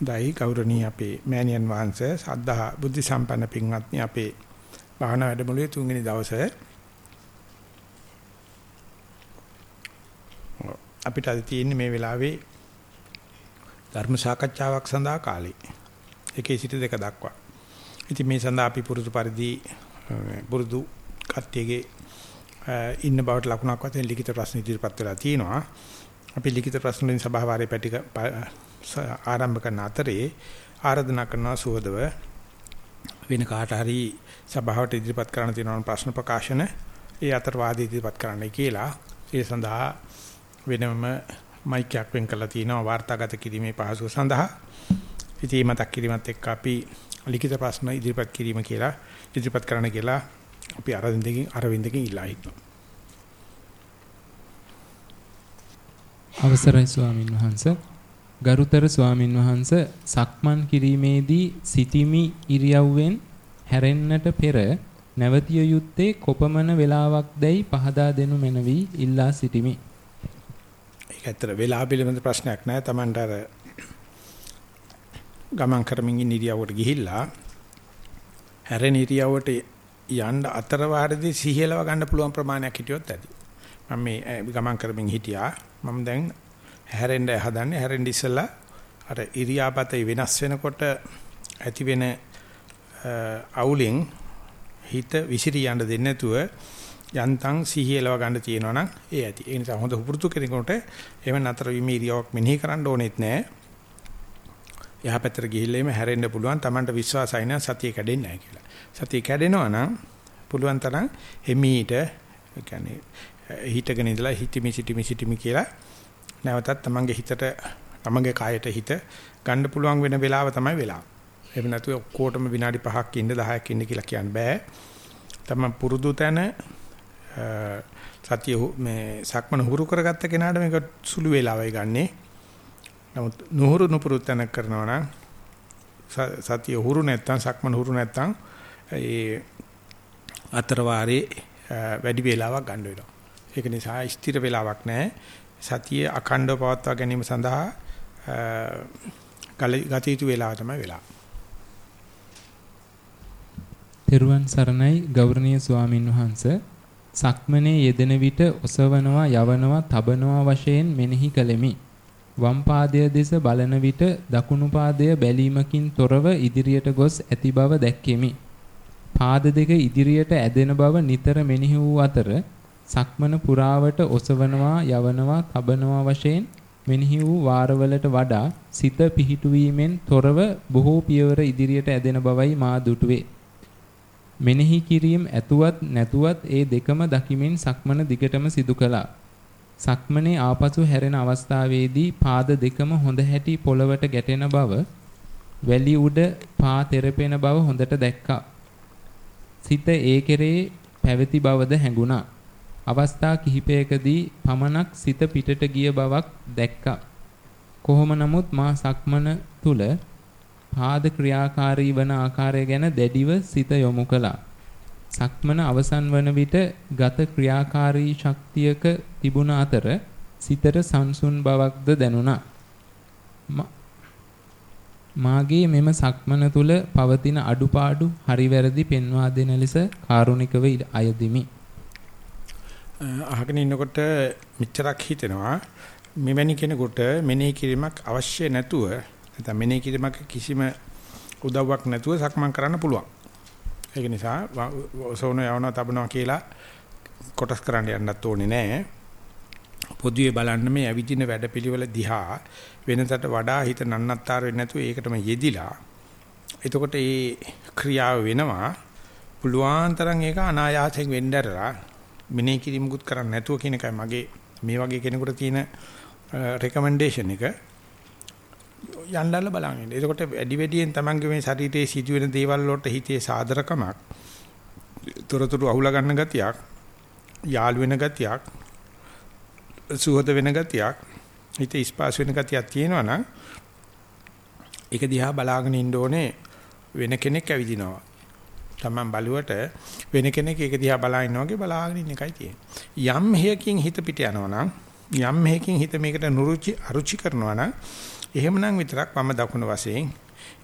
දෛ ගෞරවණීය අපේ මෑණියන් වහන්සේ සද්ධා බුද්ධ සම්පන්න පින්වත්නි අපේ භාවනා වැඩමුළුවේ තුන්වෙනි දවසේ අපිට අද තියෙන්නේ මේ වෙලාවේ ධර්ම සාකච්ඡාවක් සඳහා කාලේ. එකේ සිට දෙක දක්වා. ඉතින් මේ සඳහා අපි පුරුදු පරිදි පුරුදු කට්ටියගේ ඉන්න බවට ලකුණක් වශයෙන් ලිඛිත ප්‍රශ්න ඉදිරිපත් වෙලා තියෙනවා. අපි ලිඛිත ප්‍රශ්න වලින් සභාවාරයේ පැටි ආරම්භ කරන අතරේ ආරාධනා කරනවා සුවදව වෙන කාට හරි සභාවට ඉදිරිපත් කරන්න තියෙන ප්‍රශ්න ප්‍රකාශන ඒ අතර වාදී ඉදිරිපත් කරන්නයි කියලා. ඒ සඳහා වෙනම මයික් එකක් වෙන් කරලා තිනවා වාර්තාගත කිරීමේ පහසුව සඳහා. ඉතින් මතක් කිරීමත් එක්ක අපි ලිඛිත ප්‍රශ්න ඉදිරිපත් කිරීම කියලා ඉදිරිපත් කරන්න කියලා අපි අරවින්දකින් අරවින්දකින් ඉල්ලා හිටනවා. අවසරයි ස්වාමින් වහන්සේ ගරුතර ස්වාමින් වහන්ස සක්මන් කිරීමේදී සිටිමි ඉරියව්වෙන් හැරෙන්නට පෙර නැවතිය යුත්තේ කොපමණ වේලාවක් දැයි පහදා දෙනු මැනවි ඉල්ලා සිටිමි. ඒක ඇත්තට වේලාව පිළිබඳ ප්‍රශ්නයක් නෑ. Tamanට අර ගමන් කරමින් ඉන්න ඉරියව්වට ගිහිල්ලා හැරෙන ඉරියව්වට යන්න අතර වාරදී සිහියලව ගන්න පුළුවන් ප්‍රමාණයක් හිටියොත් ඇති. මම මේ ගමන් කරමින් හිටියා. මම දැන් හැරෙන්න හදන්නේ හැරෙන්න ඉස්සලා අර ඉරියාපතේ වෙනස් වෙනකොට ඇති වෙන අවුලෙන් හිත විසිරී යන්න දෙන්නේ නැතුව යන්තම් සිහියලව ගන්න තියෙනවා නම් ඒ ඇති. ඒ නිසා හොඳ උපුරුතු කෙනෙකුට එහෙම නතර වීම ඉරියාවක් මෙනෙහි කරන්න ඕනෙත් නැහැ. යහපැතට ගිහිල්ලා එමෙ හැරෙන්න පුළුවන් Tamanට විශ්වාසයි නම් සතිය කැඩෙන්නේ නැහැ කියලා. සතිය කැඩෙනවා නම් පුළුවන් තරම් හිමීට ඒ කියන්නේ හිතගෙන ඉඳලා හිතමි සිටිමි සිටිමි කියලා නැවතත් තමන්ගේ හිතට තමන්ගේ කායට හිත ගන්න පුළුවන් වෙන වෙලාව තමයි වෙලාව. එහෙම නැතුව ඔක්කොටම විනාඩි 5ක් ඉන්න 10ක් ඉන්න කියලා කියන්න බෑ. තමන් පුරුදු තැන සතිය මේ සක්මන හුරු කරගත්ත කෙනාට මේක සුළු වේලාවයි ගන්නෙ. නමුත් නුහුරු නුපුරුත් තැනක් කරනවා නම් සතිය හුරු නැත්තම් සක්මන හුරු නැත්තම් ඒ අතර වාරේ වැඩි වේලාවක් ගන්න වෙනවා. ඒක නිසා ස්ථිර වේලාවක් නැහැ. සතිය අඛණ්ඩව පවත්වා ගැනීම සඳහා ගත යුතු වේලාව තමයි වෙලා. තෙරුවන් සරණයි ගෞරවනීය ස්වාමින් වහන්සේ සක්මනේ යෙදෙන විට ඔසවනවා යවනවා තබනවා වශයෙන් මෙනෙහි කළෙමි. වම් පාදය දෙස බලන විට දකුණු පාදය බැලීමකින් තොරව ඉදිරියට ගොස් ඇති බව දැක්කෙමි. පාද දෙක ඉදිරියට ඇදෙන බව නිතර මෙනෙහි වූ අතර සක්මන පුරාවට ඔසවනවා යවනවා තබනවා වශයෙන් මෙනෙහි වූ වාරවලට වඩා සිත පිහිටුවීමෙන් තොරව බොහෝ පියවර ඉදිරියට ඇදෙන බවයි මා දුටුවේ. මෙනෙහි කිරීම ඇතුවත් නැතුවත් ඒ දෙකම දකිමින් සක්මන දිගටම සිදු කළා. සක්මනේ ආපසු හැරෙන අවස්ථාවේදී පාද දෙකම හොඳ හැටි පොළවට ගැටෙන බව වැලි උඩ පා තෙරපෙන බව හොඳට දැක්කා. සිත ඒ කෙරේ පැවති බවද හැඟුණා. අවස්ථා කිහිපයකදී පමණක් සිත පිටට ගිය බවක් දැක්කා. කොහොම නමුත් මා සක්මන තුල පාද ක්‍රියාකාරී වන ආකාරය ගැන දැඩිව සිත යොමු කළා. සක්මන අවසන් වන විට ගත ක්‍රියාකාරී ශක්තියක තිබුණ අතර සිතට සංසුන් බවක්ද දැනුණා. මාගේ මෙම සක්මන තුල පවතින අඩුපාඩු හරිවැරදි පෙන්වා දෙන ලෙස කාරුණිකව අයදිමි. අහගෙන ඉන්නකොට මෙච්චරක් හිතෙනවා මෙවැනි කෙනෙකුට මෙනෙහි කිරීමක් අවශ්‍ය නැතුව නැත්නම් මෙනෙහි කිරීමක් කිසිම උදව්වක් නැතුව සක්මන් කරන්න පුළුවන්. ඒක නිසා ඔසවන යවන තබනවා කියලා කොටස් කරන්න යන්නත් ඕනේ නැහැ. පොදුවේ බලන්න මේ ඇවිදින වැඩපිළිවෙල දිහා වෙනතට වඩා හිත නන්නත්තර වෙන්නේ නැතුව ඒකටම යෙදිලා එතකොට මේ ක්‍රියාව වෙනවා පුළුවන් තරම් ඒක අනායාසයෙන් වෙන්න ඇරලා මෙනෙහි කිරීමකුත් කරන්නේ නැතුව කියන එකයි මගේ මේ වගේ කෙනෙකුට තියෙන රෙකමෙන්ඩේෂන් එක යන්නදල්ලා බලන්න ඉන්න. එතකොට වැඩි වැඩියෙන් Tamange මේ ශරීරයේ සිදුවෙන දේවල් වලට හිතේ සාදරකමක් තොරතුරු අහුලා ගන්න ගතියක් යාළු වෙන ගතියක් සුහද වෙන ගතියක් හිත ස්පාස් වෙන ගතියක් තියෙනවා නම් ඒක දිහා බලාගෙන ඉන්න ඕනේ වෙන කෙනෙක් ඇවිදිනවා. Taman බලුවට වෙන කෙනෙක් ඒක දිහා බලා ඉන්නා වගේ බලාගෙන ඉන්න එකයි තියෙන්නේ. යම් හේයකින් හිත පිට යනවා නම් යම් හේයකින් හිත මේකට නුරුචි අරුචි කරනවා නම් එහෙමනම් විතරක් මම දකුණු වශයෙන්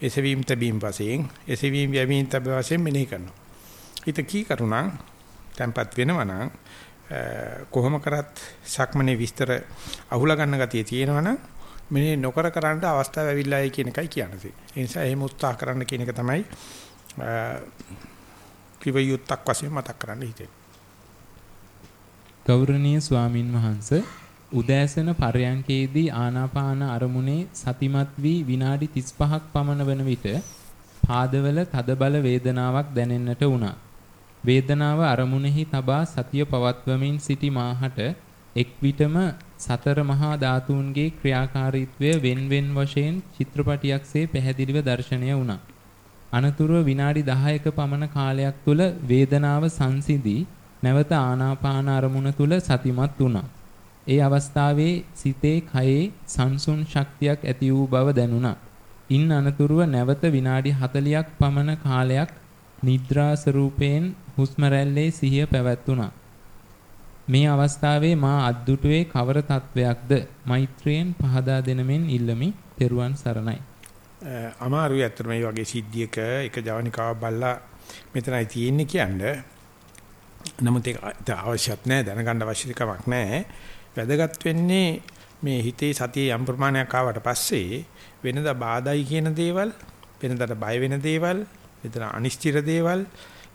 එසවීම තැබීම වශයෙන් එසවීම යැවීම තැබ වශයෙන් මෙනෙහි කරනවා. හිත කී කරුණා tempat වෙනවා නම් කොහොම කරත් සක්මනේ විස්තර අහුලා ගන්න ගතිය තියෙනවනම් මෙනේ නොකර කරන්න අවස්ථාව ඇවිල්ලායි කියන එකයි කියන්නේ. ඒ නිසා එහෙම උත්සාහ කරන්න කියන එක තමයි කිවියුත්තක් වශයෙන් මතක් කරන්න හිතෙන්නේ. ගෞරවනීය ස්වාමින් වහන්සේ උදෑසන පරයන්කේදී ආනාපාන අරමුණේ සතිමත් වී විනාඩි 35ක් පමණ වන විට පාදවල තදබල වේදනාවක් දැනෙන්නට වුණා. වේදනාව අරමුණෙහි තබා සතිය පවත්වමින් සිටි මාහට එක් විටම සතර මහා ධාතුන්ගේ ක්‍රියාකාරීත්වය wen wen වශයෙන් චිත්‍රපටියක්සේ පැහැදිලිව දැర్శණය වුණා. අනතුරුව විනාඩි 10ක පමණ කාලයක් තුල වේදනාව සංසිඳී නැවත ආනාපාන අරමුණ තුල සතිමත් වුණා. ඒ අවස්ථාවේ සිතේ කයේ සංසුන් ශක්තියක් ඇති වූ බව දැනුණා. ඉන් අනතුරුව නැවත විනාඩි 40ක් පමණ කාලයක් නිද්‍රා ස්වරූපයෙන් හුස්ම රැල්ලේ සිහිය පැවැත්ුණා. මේ අවස්ථාවේ මා අද්දුටුවේ කවර තත්වයක්ද මෛත්‍රියෙන් පහදා දෙනමින් ඉල්ලමි. තෙරුවන් සරණයි. අමාරුයි අතර මේ වගේ සිද්ධියක එක ජවනිකාවක් බල්ලා මෙතනයි තියෙන්නේ කියන්නේ. නමුත් ඒක අවශ්‍යත් නැහැ දැනගන්න අවශ්‍ය කමක් නැහැ. වැදගත් වෙන්නේ මේ හිතේ සතිය යම් ප්‍රමාණයක් ආවට පස්සේ වෙනදා බාධායි කියන දේවල් වෙනදාට බය වෙන දේවල් වෙනදා අනිශ්චිත දේවල්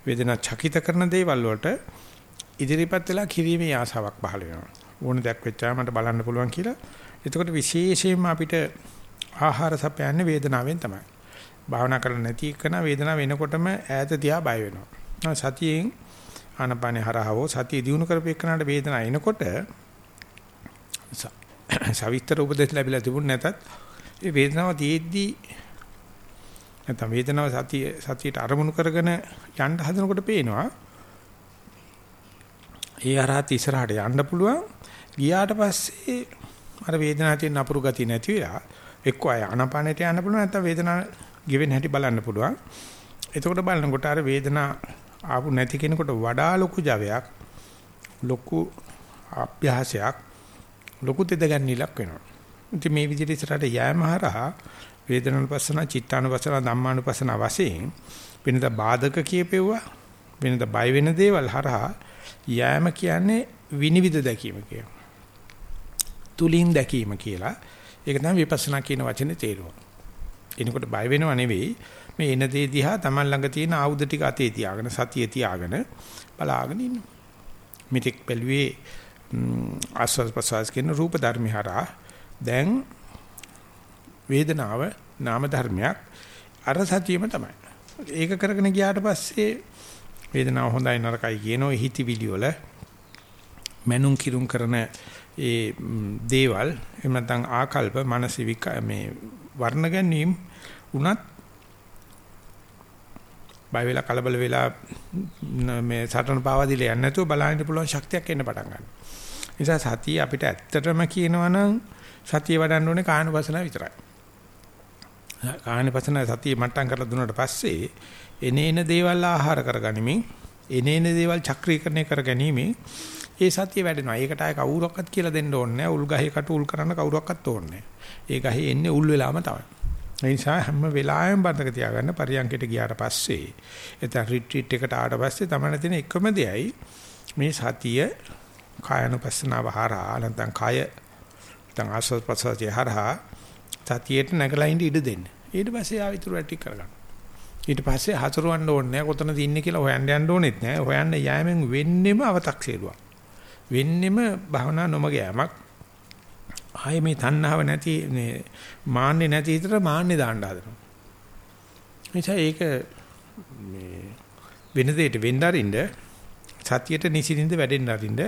වේදනා චකිත කරන දේවල් වලට ඉදිරිපත් වෙලා කිරීමේ ආසාවක් පහළ වෙනවා. ඕන දෙයක් වෙච්චාම මට බලන්න පුළුවන් කියලා. එතකොට විශේෂයෙන්ම අපිට ආහාර සපයන්නේ වේදනාවෙන් තමයි. භාවනා කරලා නැති එකන වේදනාව වෙනකොටම ඈත තියා බය වෙනවා. සතියෙන් ආනපානේ හරහවෝ සතිය දිනු කරපේකනට වේදනාව එනකොට සවිස්තර උපදෙස් ලැබිලා තිබුණ නැතත් ඒ වේදනාව තියෙද්දි නැත්නම් වේදනාව සතිය සතියට අරමුණු කරගෙන යන්න හදනකොට පේනවා ඒ අරහත් ඉස්සරහට යන්න පුළුවන් ගියාට පස්සේ අර වේදනාව තියෙන අපුරු ගතිය නැති වෙලා එක්ක ආය ආනපානෙට යන්න පුළුවන් නැත්නම් වේදනාව ගෙවෙන හැටි බලන්න පුළුවන් එතකොට බලනකොට අර වේදනාව ආපු නැති කෙනෙකුට වඩා ලොකු ජවයක් ලොකු අභ්‍යාසයක් ලොකු තෙදගන්නීලක් වෙනවා. ඉතින් මේ විදිහට ඉස්සරහට යෑම හරහා වේදනානුපස්සන, චිත්තානුපස්සන, ධම්මානුපස්සන වශයෙන් වෙනද බාධක කියපෙව්වා වෙනද බය වෙන දේවල් හරහා යෑම කියන්නේ විනිවිද දැකීම කියනවා. තුලින් දැකීම කියලා. ඒක තමයි විපස්සනා කියන වචනේ තේරුම. එනකොට බය වෙනව නෙවෙයි මේ එන දේ දිහා Taman ළඟ තියෙන ආයුධ ටික අතේ තියාගෙන සතිය තියාගෙන බලාගෙන ඉන්නවා. මිත්‍යක් බැලුවේ ආස්වාද ප්‍රසවාස කියන රූප ධර්මිහරා දැන් වේදනාව නාම ධර්මයක් අර සතියෙම තමයි. ඒක කරගෙන ගියාට පස්සේ වේදනාව හොඳයි නරකයි කියනෝ හිතවිලි වල මනුන් කිරුම් කරන ඒ දේවල් එහෙම නැත්නම් ආකල්ප මානසික මේ වර්ණ ගැනීම උනත් බය වෙලා කලබල වෙලා මේ සටන පාවා දීලා යන්නේ නැතුව බලන්න පුළුවන් ශක්තියක් එන්න පටන් ගන්නවා. නිසා සතිය අපිට ඇත්තටම කියනවනම් සතිය වඩන්න ඕනේ කායනුපසන විතරයි. කායනුපසන සතිය මට්ටම් කරලා දුන්නාට පස්සේ එනේන දේවල් ආහාර කරගනිමින් එනේන දේවල් චක්‍රීකරණය කරගැනීමෙන් ඒ සතිය වැඩෙනවා. ඒකට ආය කවුරක්වත් කියලා දෙන්න ඕනේ නැහැ. උල් ගහේ කට උල් කරන්න කවුරක්වත් ඕනේ නැහැ. ඒ ගහේ එන්නේ උල් වෙලාම තමයි. ඒ නිසා හැම වෙලාවෙම බඳක තියාගන්න පරියන්කයට ගියාට පස්සේ එතන රිට්‍රීට් එකට ආවට පස්සේ තමයි තියෙන එකම දෙයයි මේ සතිය කායනුපස්සනාව හරහා නැත්නම් කාය නැත්නම් ආස්වාද ප්‍රසාරය හරහා සතියට නැගලා ඉඳ ඉඩ දෙන්න. ඊට පස්සේ ආ විතර වැටි කරගන්න. ඊට පස්සේ හසුරවන්න ඕනේ නැහැ කොතනද ඉන්නේ කියලා හොයන්න යන්න ඕනෙත් නැහැ. හොයන්න යෑමෙන් වෙන්නෙම අව탁සේරුවක්. වෙන්නෙම භවනා නොමග යෑමක්. ආයේ මේ තණ්හාව නැති මේ මාන්නේ නැති හිතට මාන්නේ දාන්න හදනවා. එනිසා ඒක මේ වෙන දෙයකට වෙන්න අරින්න සතියට නිසින්ින්ද වැඩෙන්න අරින්න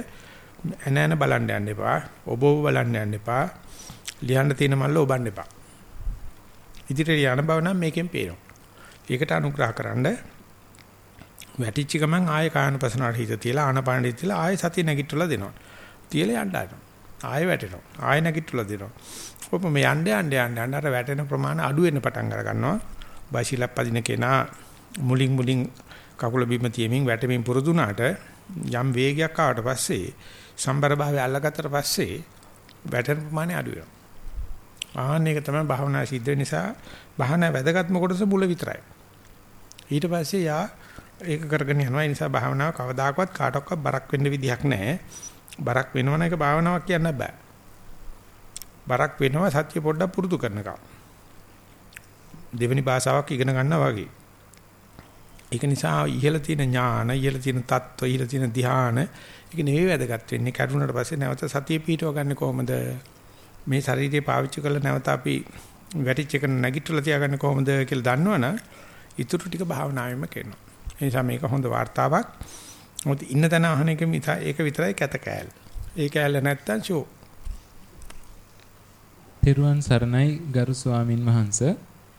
එන එන බලන්න යන්න එපා. ඔබ ඔබ බලන්න යන්න එපා. ලියන්න තියෙන මල්ල ඔබන්න එපා. ඉදිරියට යන බව නම් මේකෙන් පේනවා. ඒකට අනුග්‍රහකරනද වැටිච්ච ගමන් ආය කායනපසනාට හිත තියලා ආනපානෙ තියලා ආය සතිය නැගිටලා දෙනවා. තියලා යන්න ආනවා. ආය වැටෙනවා. ආය නැගිටලා දෙනවා. කොහොම මේ යන්න යන්න යන්න යන්න අර වැටෙන ප්‍රමාණය අඩු වෙන්න පටන් අර ගන්නවා. බයිසිලක් පදින කෙනා මුලින් මුලින් කකුල බිම තියමින් වැටෙමින් පුරුදුනාට යම් වේගයක් ආවට පස්සේ සම්බර භාවය අල්ලගත්තට පස්සේ වැටෙන ප්‍රමාණය අඩු වෙනවා. ආන්න එක තමයි භාවනා සිද්ධ වෙන නිසා භාවනා වැදගත්ම කොටස මුල විතරයි. ඊට පස්සේ යා ඒක කරගෙන යනවා. ඒ නිසා භාවනාව කවදාකවත් කාටවත් බරක් වෙන්න විදිහක් නැහැ. බරක් වෙනවන එක භාවනාවක් කියන්න බෑ. බරක් වෙනවා සත්‍ය පොඩ්ඩක් පුරුදු කරනකම්. දෙවෙනි භාෂාවක් ඉගෙන ගන්නවා වගේ. ඒක නිසා ඉහළ තියෙන ඥාන, ඉහළ තියෙන தত্ত্ব, ඉහළ තියෙන ධ්‍යාන ඒක නෙවෙයි වැදගත් වෙන්නේ. කැඩුනට පස්සේ නැවත සතිය පිටව ගන්න කොහොමද? මේ ශරීරය පාවිච්චි කරලා නැවත අපි වැටිච්ච එක නැගිටලා තියාගන්න කොහොමද කියලා දන්නවනම් ඊටු ටික භාවනාවෙම කරනවා. ඒ නිසා මේක හොඳ වார்த்தාවක්. මොකද ඉන්න තැන අහන එක ඒක විතරයි කැත කෑල්ල. ඒ කෑල්ල නැත්තම් ෂෝ. තෙරුවන් සරණයි ගරු ස්වාමින් වහන්සේ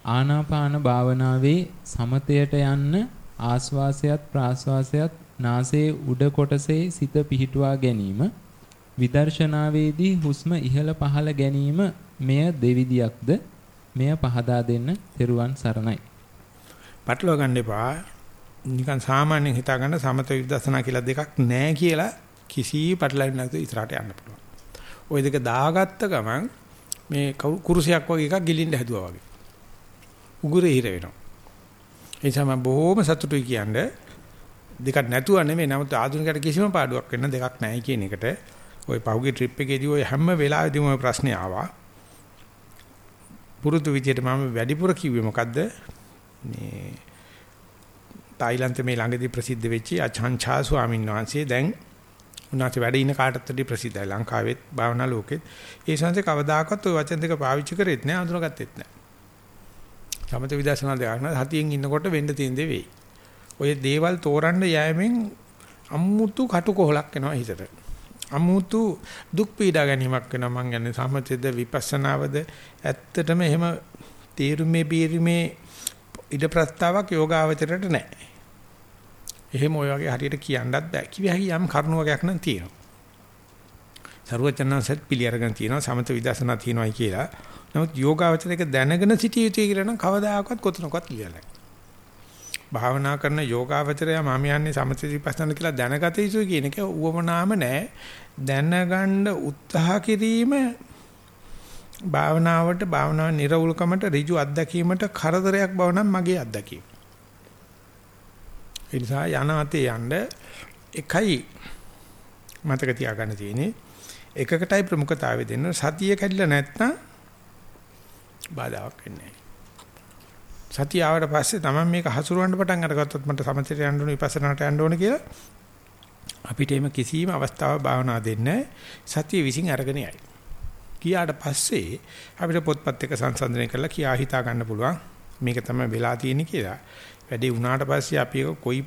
ආනාපාන භාවනාවේ සමතයට යන්න ආස්වාසයත් ප්‍රාස්වාසයත් නාසයේ උඩ කොටසේ සිත පිහිටුවා ගැනීම විදර්ශනාවේදී හුස්ම ඉහළ පහළ ගැනීම මෙය දෙවිදියක්ද මෙය පහදා දෙන්න තෙරුවන් සරණයි. පටලවා ගන්න එපා. නිකන් සාමාන්‍යයෙන් හිතා ගන්න සමත විදර්ශනා කියලා දෙකක් නැහැ කියලා කිසි පටලැවිලි නැතුව ඉස්සරහට යන්න පුළුවන්. ওই දෙක දාගත්ත ගමන් මේ කුරුසයක් වගේ එකක් ගිලින්න හැදුවා වගේ. උගුරේ හිර වෙනවා. ඒ නිසා මම බොහොම සතුටුයි කියන්නේ දෙකක් නැතුව නෙමෙයි නමුත් ආධුනිකයට කිසිම පාඩුවක් වෙන්න දෙකක් නැහැ කියන එකට ওই පහුගිය ට්‍රිප් එකේදී ওই හැම වෙලාවෙදීම ওই ප්‍රශ්නේ ආවා. පුරුදු විදියට මම වැඩිපුර කිව්වේ මොකද්ද? මේ තායිලන්තේ මේ ළඟදී ප්‍රසිද්ධ වෙච්ච අචාන්චා ස්වාමීන් වහන්සේ දැන් උන්වහන්සේ වැඩ ඉන කාටත් වඩා ප්‍රසිද්ධයි ලංකාවෙත් භාවනා ලෝකෙත්. ඒ සංසේ කවදාකවත් ওই වචන දෙක පාවිච්චි කරෙත් නෑ අඳුනගත්තෙත් නෑ. සමත විදර්ශනා දෙයක් නෑ හතියෙන් ඉන්නකොට වෙන්න තියෙන දේ වෙයි. ඔය දේවල් තෝරන්න යෑමෙන් අමුතු කටුකොහලක් එනවා හිතට. අමුතු දුක් පීඩා ගැනීමක් වෙනවා මං කියන්නේ සමතේද විපස්සනාවද ඇත්තටම එහෙම තීරුමේ බීරිමේ ඉද ප්‍රස්තාවක් යෝගාවචරයට නැහැ. එහෙම ඔය වගේ හරියට කියන්නත් බෑ. කිවි හැකි යම් කරුණු වගේක් නම් තියෙනවා. සරුවචනන්සත් පිළි අරගෙන තියෙනවා සමත විදර්ශනා තියෙනවායි කියලා. නමුත් යෝගාවචරයක දැනගෙන සිටිය යුතුයි කියලා නම් කවදාකවත් කොතනකවත් ලියලා භාවනා කරන යෝගාවචරය මම යන්නේ සමථ විපස්සනා කියලා දැනගත යුතුයි කියන එක උවමනාම නෑ දැනගන්න උත්සාහ කිරීම භාවනාවට භාවනාව නිර්වුල්කමට ඍජු අත්දැකීමට කරදරයක් බව නම් මගේ අත්දැකීම. ඒ නිසා යන අතේ යන්න එකයි මතක තියාගන්න තියෙන්නේ එකකටයි ප්‍රමුඛතාවය දෙන්න සතිය කැඩිලා නැත්නම් බාධාවක් වෙන්නේ නැහැ. සතිය ආවට පස්සේ තමයි මේක හසුරවන්න පටන් අරගත්තොත් මට සමථයට යන්න ඕනේ විපස්සනාට යන්න ඕනේ කියලා අපිට එimhe කිසිම අවස්ථාවක් භාවනා දෙන්නේ සතිය විසින් අරගෙන යයි. ගියාට පස්සේ අපිට පොත්පත් එක සංසන්දනය කරලා කියා හිතා ගන්න පුළුවන් මේක තමයි වෙලා තියෙන්නේ කියලා. වැඩේ වුණාට පස්සේ අපි ඒක කොයි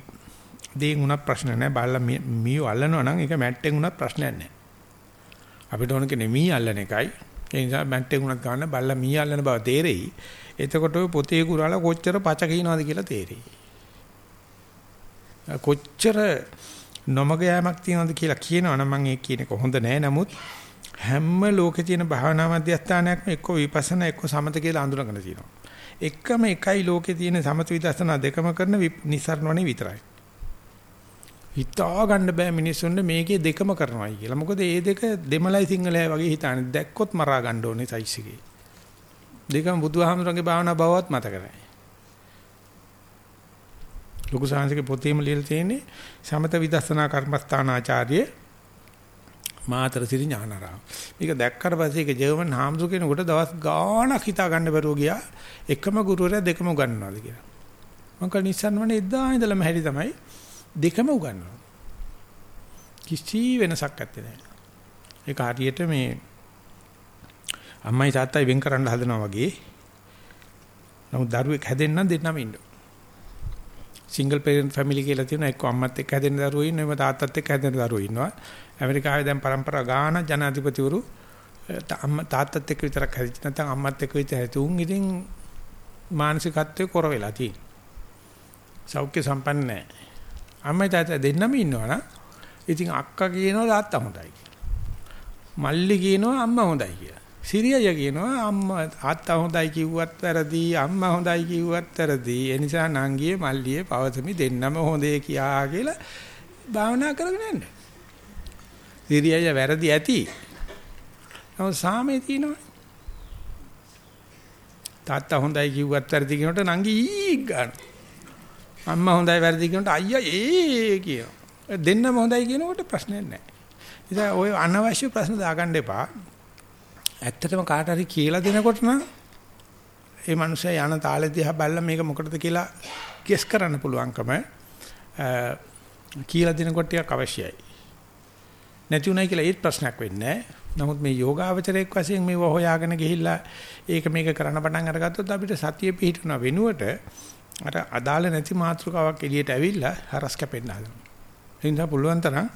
දේන් උනත් ප්‍රශ්න නැහැ. බල්ලා මීව අල්ලනවා නම් ඒක මැට්ටෙන් උනත් ප්‍රශ්නයක් නැහැ. අපිට ඕන කෙනේ මී අල්ලන එකයි. ඒ නිසා මැට්ටෙන් උනත් ගන්න බල්ලා මී අල්ලන බව තේරෙයි. එතකොට ඔය පොතේ කුරාලා කොච්චර පච කියනවාද කියලා තේරෙයි. කොච්චර නොමග යෑමක් තියනවද කියලා කියනවනම් මම ඒක කියන එක හොඳ නෑ. නමුත් හැම ලෝකේ තියෙන භාවනා මධ්‍යස්ථානයක්ම එක්ක විපස්සනා එක්ක සමත කියලා අඳුනගෙන තියෙනවා. එකම එකයි ලෝකේ තියෙන සමත විදර්ශනා දෙකම කරන නිසරණවනේ විතරයි. හිතා ගන්න බෑ මිනිස්සුන්ට මේකේ දෙකම කරනවායි කියලා. මොකද මේ දෙක දෙමළයි සිංහලයි වගේ හිතානේ. දැක්කොත් මරා ගන්න ඕනේ සයිස් එකේ. දෙකම බුදුහාමුදුරන්ගේ භාවනා බවවත් මතක නැහැ. ලොකු සාංශික පොතේම ලියලා තියෙන්නේ සමත විදර්ශනා කර්මස්ථානාචාර්ය මාතර සිරි ඥානාරාම. මේක දැක්කට පස්සේ ඒක ජර්මන් හාමුදුර කෙනෙකුට දවස් ගාණක් හිතා ගන්න බැරුව ගියා. එකම ගුරුවරයා දෙකම උගන්වනවාද කියලා. මම කල් නිස්සන්වනේ එදා ඉඳලම හැටි තමයි දෙකම උගන්වනවා. කිසි වෙනසක් නැත්තේ නෑ. ඒක හරියට මේ අම්මයි තාත්තයි වෙන් කරන්න හදනවා වගේ. නමුත් දරුවෙක් හැදෙන්න දෙන්නම ඉන්න. සිංගල් පේරන්ට් ෆැමිලි කියලා තියෙනවා එක්ක අම්මත් එක්ක හැදෙන දරුවෝ ඉන්නවා එම තාත්තත් එක්ක හැදෙන දරුවෝ ඉන්නවා ඇමරිකාවේ දැන් પરම්පරා ගාන ජනාධිපතිවරු අම්මා තාත්තත් එක්ක විතරක් හැදිච්ච නැත්නම් අම්මත් එක්ක විතර හැදුන් ඉතින් මානසිකත්වයේ කොර වෙලා තියෙනවා සෞඛ්‍ය සම්පන්න නැහැ අම්මයි තාත්තා දෙන්නම ඉන්නවනම් ඉතින් අක්කා කියනවා තාත්තා හොඳයි මල්ලි කියනවා අම්මා හොඳයි කියලා. සිරියය කියනවා අම්මා තාත්තා හොඳයි කිව්වත් වැරදි අම්මා හොඳයි කිව්වත් වැරදි. ඒ නිසා නංගියේ මල්ලියේ පවසමි දෙන්නම හොඳේ කියා කියලා භාවනා කරගෙන යන්න. සිරියය වැරදි ඇති. නමුත් සාමේ තියෙනවා. තාත්තා හොඳයි කිව්වත් වැරදි කියනකොට නංගි ඊ ගන්න. අම්මා හොඳයි වැරදි කියනකොට අයියා ඒ කියනවා. දෙන්නම හොඳයි කියනකොට ප්‍රශ්නයක් නැහැ. ඉතින් ඔය අනවශ්‍ය ප්‍රශ්න දාගන්න එපා. ඇත්තටම කාට හරි කියලා දෙනකොට නම් ඒ මනුස්සයා යන තාලෙ දිහා බලලා මේක මොකටද කියලා ගෙස් කරන්න පුළුවන්කම කියලා දෙනකොට ටිකක් අවශ්‍යයි. නැති උනායි කියලා ඒත් ප්‍රශ්නයක් වෙන්නේ නමුත් මේ යෝගාවචරයක් වශයෙන් මේව හොයාගෙන ගිහිල්ලා ඒක මේක කරන්න පටන් අරගත්තොත් අපිට සතිය පිහිටුන වෙනුවට අර අදාළ නැති මාතෘකාවක් එළියට ඇවිල්ලා හරස් කැපෙන්න හදනවා. ඒ නිසා පුළුවන් තරම්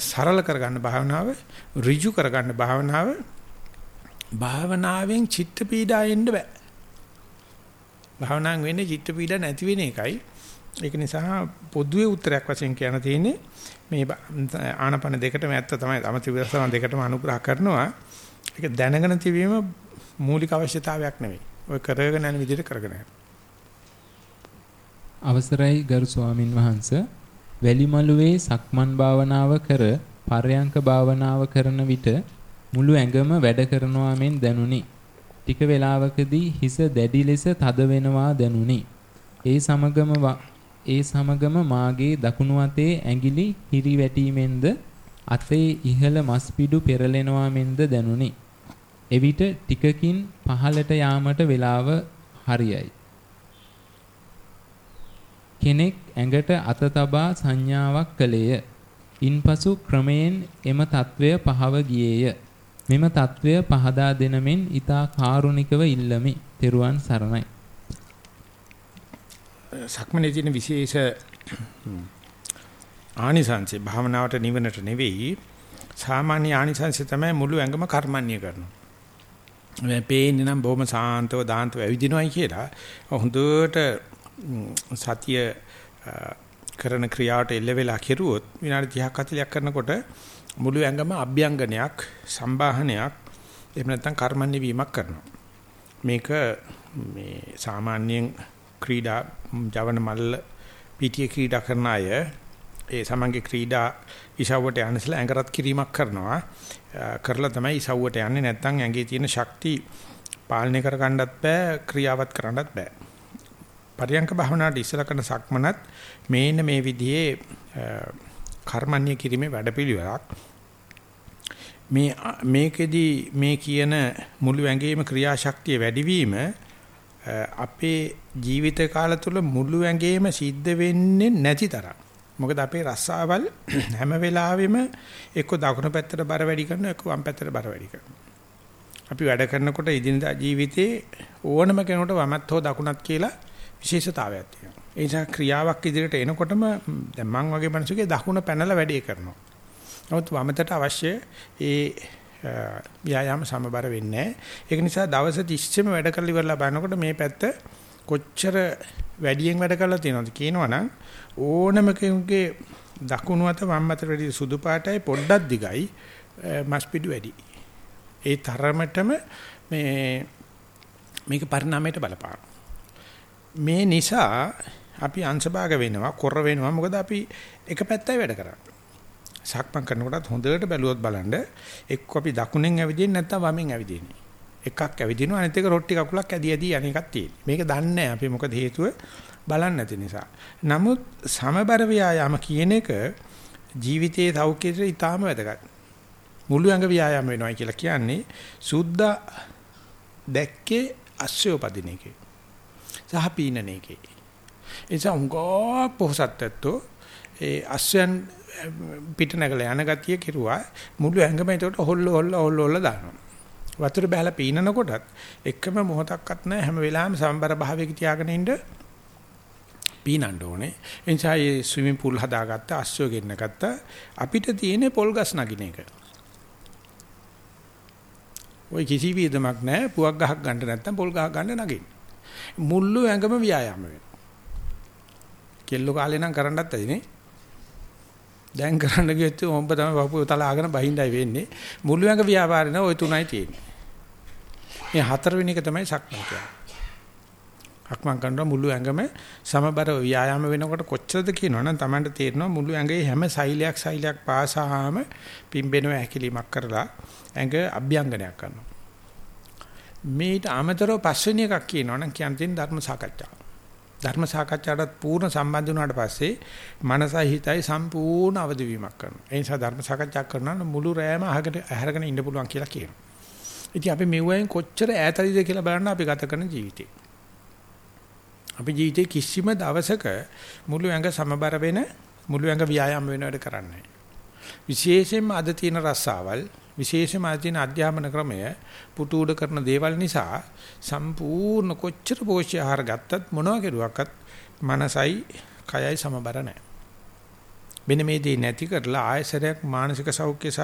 සරල කරගන්න භාවනාව, ඍජු කරගන්න භාවනාව භාවනාවෙන් චිත්ත පීඩා එන්න බෑ. භාවනාවෙන් වෙන්නේ චිත්ත පීඩා නැති වෙන එකයි. ඒක නිසා පොදුවේ උත්තරයක් වශයෙන් කියන්න තියෙන්නේ මේ ආනපන දෙකටම ඇත්ත තමයි අමති විදර්ශනා දෙකටම අනුග්‍රහ කරනවා. ඒක දැනගෙන තිබීම මූලික අවශ්‍යතාවයක් නෙවෙයි. ඔය කරගෙන යන විදිහට කරගෙන යන්න. අවසරයි ගරු ස්වාමින් වහන්සේ වැලිමලුවේ සක්මන් භාවනාව කර පරයන්ක භාවනාව කරන විට මුළු ඇඟම වැඩ කරනවා මෙන් දැනුනි. ටික වේලාවකදී හිස දැඩි ලෙස තද වෙනවා දැනුනි. ඒ සමගම ඒ සමගම මාගේ දකුණු අතේ ඇඟිලි හිරි වැටීමෙන්ද අතේ ඉහළ මස් පිඩු පෙරලෙනවා මෙන්ද දැනුනි. එවිට ටිකකින් පහළට යාමට වේලාව හරියයි. කෙනෙක් ඇඟට අත තබා සංඥාවක් කළේය. ඉන්පසු ක්‍රමයෙන් එම తත්වය පහව ගියේය. මෙම తත්වය පහදා දෙනමින් ඊතා කාරුණිකව ඉල්ලමි. තෙරුවන් සරණයි. සක්මනේ තියෙන විශේෂ ආනිසංසය භාවනාවට නිවනට නෙවෙයි සාමාන්‍ය ආනිසංසය තමයි මුළු ඇඟම කර්මන්නේ කරනවා. මේ පේන්නේ නම් බොහොම සාන්තව දාන්තව ඇවිදිනවයි කියලා හොඳට සතිය කරන ක්‍රියාවට එල්ල වෙලා කෙරුවොත් විනාඩි 30ක් 40ක් කරනකොට මුළු ඇඟම අභ්‍යංගනයක් සම්බාහනයක් එහෙම නැත්නම් කර්මන්නේ වීමක් කරනවා. මේක මේ සාමාන්‍යයෙන් ක්‍රීඩා ජවන මල්ල පිටිය ක්‍රීඩා කරන අය ඒ සමන්ගේ ක්‍රීඩා ඉසව්වට යන්නසලා ඇඟරත් කිරීමක් කරනවා. කරලා තමයි ඉසව්වට යන්නේ නැත්නම් ඇඟේ තියෙන ශක්ති පාලනය කර ගන්නත් බෑ ක්‍රියාවත් කරන්නත් බෑ. පරියංක භාවනාවට ඉස්සලා කරන සක්මනත් මේන මේ විදිහේ කර්මන්නේ කිරීමේ වැඩපිළිවෙලක්. මේ මේකෙදි මේ කියන මුළු ඇඟේම ක්‍රියාශක්තිය වැඩිවීම අපේ ජීවිත කාල තුල මුළු ඇඟේම සිද්ධ වෙන්නේ නැති තරම්. මොකද අපේ රස්සාවල් හැම වෙලාවෙම එක්ක දකුණු පැත්තට බර වැඩි කරනවා එක්ක වම් පැත්තට බර වැඩි කරනවා. අපි වැඩ කරනකොට ඉදිනදා ජීවිතේ ඕනම කෙනෙකුට වමත් හෝ දකුණත් කියලා විශේෂතාවයක් තියෙනවා. ඒ නිසා ක්‍රියාවක් ඉදිරියට එනකොටම දැන් මං වගේ මිනිසුගේ දකුණ පැනලා වැඩේ කරනවා. නමුත් වමතට අවශ්‍ය ඒ ව්‍යායාම සමබර වෙන්නේ ඒක නිසා දවස් 30ෙම වැඩ කරලා ඉවරලා බලනකොට මේ පැත්ත කොච්චර වැඩියෙන් වැඩ කරලා තියෙනවද කියනවනම් ඕනම කෙනෙකුගේ දකුණු අත වම් අතට වැඩි සුදු පාටයි පොඩ්ඩක් දිගයි මස් පිඩු වැඩි. ඒ තරමටම මේ මේක පරිණාමයට බලපාන. මේ නිසා අපි අංශභාග වෙනවා, කොර වෙනවා. මොකද අපි එක පැත්තයි වැඩ කරන්නේ. සක්මන් කරනකොටත් හොඳට බැලුවොත් බලන්න එක්ක අපි දකුණෙන් ඇවිදින්නේ නැත්නම් වමෙන් ඇවිදින්නේ. එකක් ඇවිදිනවා අනිත් එක රොට්ටි කකුලක් ඇදි ඇදි යන එකක් තියෙන්නේ. මේක දන්නේ අපි මොකද හේතුව බලන්නේ නැති නිසා. නමුත් සමබර ව්‍යායාම කියන එක ජීවිතයේ සෞඛ්‍යයට ඉතාම වැදගත්. මුළු ඇඟ ව්‍යායාම වෙනවා කියලා කියන්නේ සුද්ධ දැක්කේ අස්වැපදින එකේ. සහ පීනන එකේ. ඒ නිසා උංගෝ පොහසත්ත්වෝ ඒ අස්වැන් පිට නැගලා යන ගතිය කෙරුවා මුළු ඇඟම ඒකට හොල්ල හොල්ල හොල්ල හොල්ල දානවා. වතුර බහලා පීනනකොටත් එකම මොහොතක්වත් නැහැ හැම වෙලාවෙම සම්බර භාවයක තියාගෙන ඉන්න පීනන්න ඕනේ. ඒ නිසා මේ ස්විමින් pool හදාගත්ත අස්සෝ ගෙන්න ගත්ත අපිට තියෙන පොල් ගස් නගින එක. ওই කිසි වේදමක් නැහැ පුවක් ගහක් ගන්න නැත්නම් පොල් ගහක් ගන්න නගින්න. මුල්ලු ඇඟම ව්‍යායාම වෙනවා. කෙල්ලෝ කාලේ නම් කරන්නත් ඇතිනේ. දැන් කරන්න ගියොත් ඔබ තමයි වපුව තලාගෙන බහින්දයි වෙන්නේ. මුළු ඇඟ ව්‍යාපාරේ නෝ ওই තුනයි තියෙන්නේ. මේ හතරවෙනි එක තමයි සක්මන් කියන්නේ. අක්මන් කරනවා මුළු ඇඟම සමබර ව්‍යායාම වෙනකොට කොච්චරද කියනවනම් Tamanට තේරෙනවා මුළු ඇඟේ හැම සෛලයක් සෛලයක් පාසාම පිම්බෙනවා හැකිලිමක් කරලා ඇඟ අභ්‍යංගනයක් කරනවා. මේට අමතරව පස්වෙනි එකක් කියනවා නම් කියන්තින් ධර්ම සාකච්ඡාව. ධර්ම සාකච්ඡාටත් පූර්ණ සම්බන්ධ වුණාට පස්සේ මනසයි හිතයි සම්පූර්ණ අවදි වීමක් කරනවා. ඒ නිසා ධර්ම සාකච්ඡා කරනවා මුළු රෑම අහකට ඇහැරගෙන ඉන්න පුළුවන් කියලා කියනවා. ඉතින් අපි මෙව්වෙන් කොච්චර ඈතයිද කියලා බලන්න අපි ගත කරන ජීවිතේ. අපි ජීවිතේ කිසිම දවසක මුළු ඇඟ සමබර වෙන මුළු ඇඟ ව්‍යායාම වෙන වැඩ කරන්නේ විශේෂයෙන්ම අද තියෙන රස්සාවල් විශේෂයෙන්ම අද තියෙන අධ්‍යාපන ක්‍රමය පුටු උඩ කරන දේවල් නිසා සම්පූර්ණ කොච්චර පෝෂ්‍ය ආහාර ගත්තත් මොනවා කෙරුවක්වත් මනසයි කයයි සමබර නැහැ. මෙන්න මේ දේ නැති කරලා ආයසරයක් මානසික සෞඛ්‍ය සහ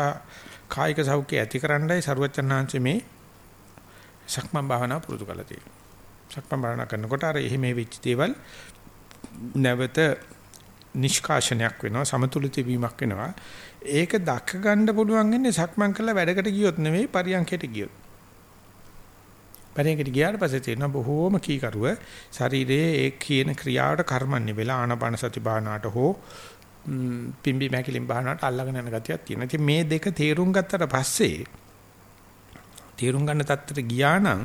කායික සෞඛ්‍ය ඇතිකරන්නයි සරුවචනාංශ මේ සක්මන් භාවනා පුරුදු කළා තියෙනවා. සක්මන් භාවනා කරනකොට අර එහි මේ වෙච්ච දේවල් නැවත නිෂ්කාශනයක් වෙනවා සමතුලිත වීමක් වෙනවා ඒක දක්ක ගන්න පුළුවන් ඉන්නේ සක්මන් කරලා වැඩකට ගියොත් නෙවෙයි පරියන්කයට ගියොත් පරියන්කයට ගියාට පස්සේ තියෙන බොහෝම කීකරුව ශරීරයේ ඒ කියන ක්‍රියාවට කර්මන්නේ වෙලා ආනාපාන සති භාවනාවට හෝ පිම්බි මැකිලින් භාවනාවට අල්ලගෙන යන ගතියක් තියෙනවා. ඉතින් මේ දෙක තේරුම් ගත්තට පස්සේ තේරුම් ගන්න තත්ත්වයට ගියා නම්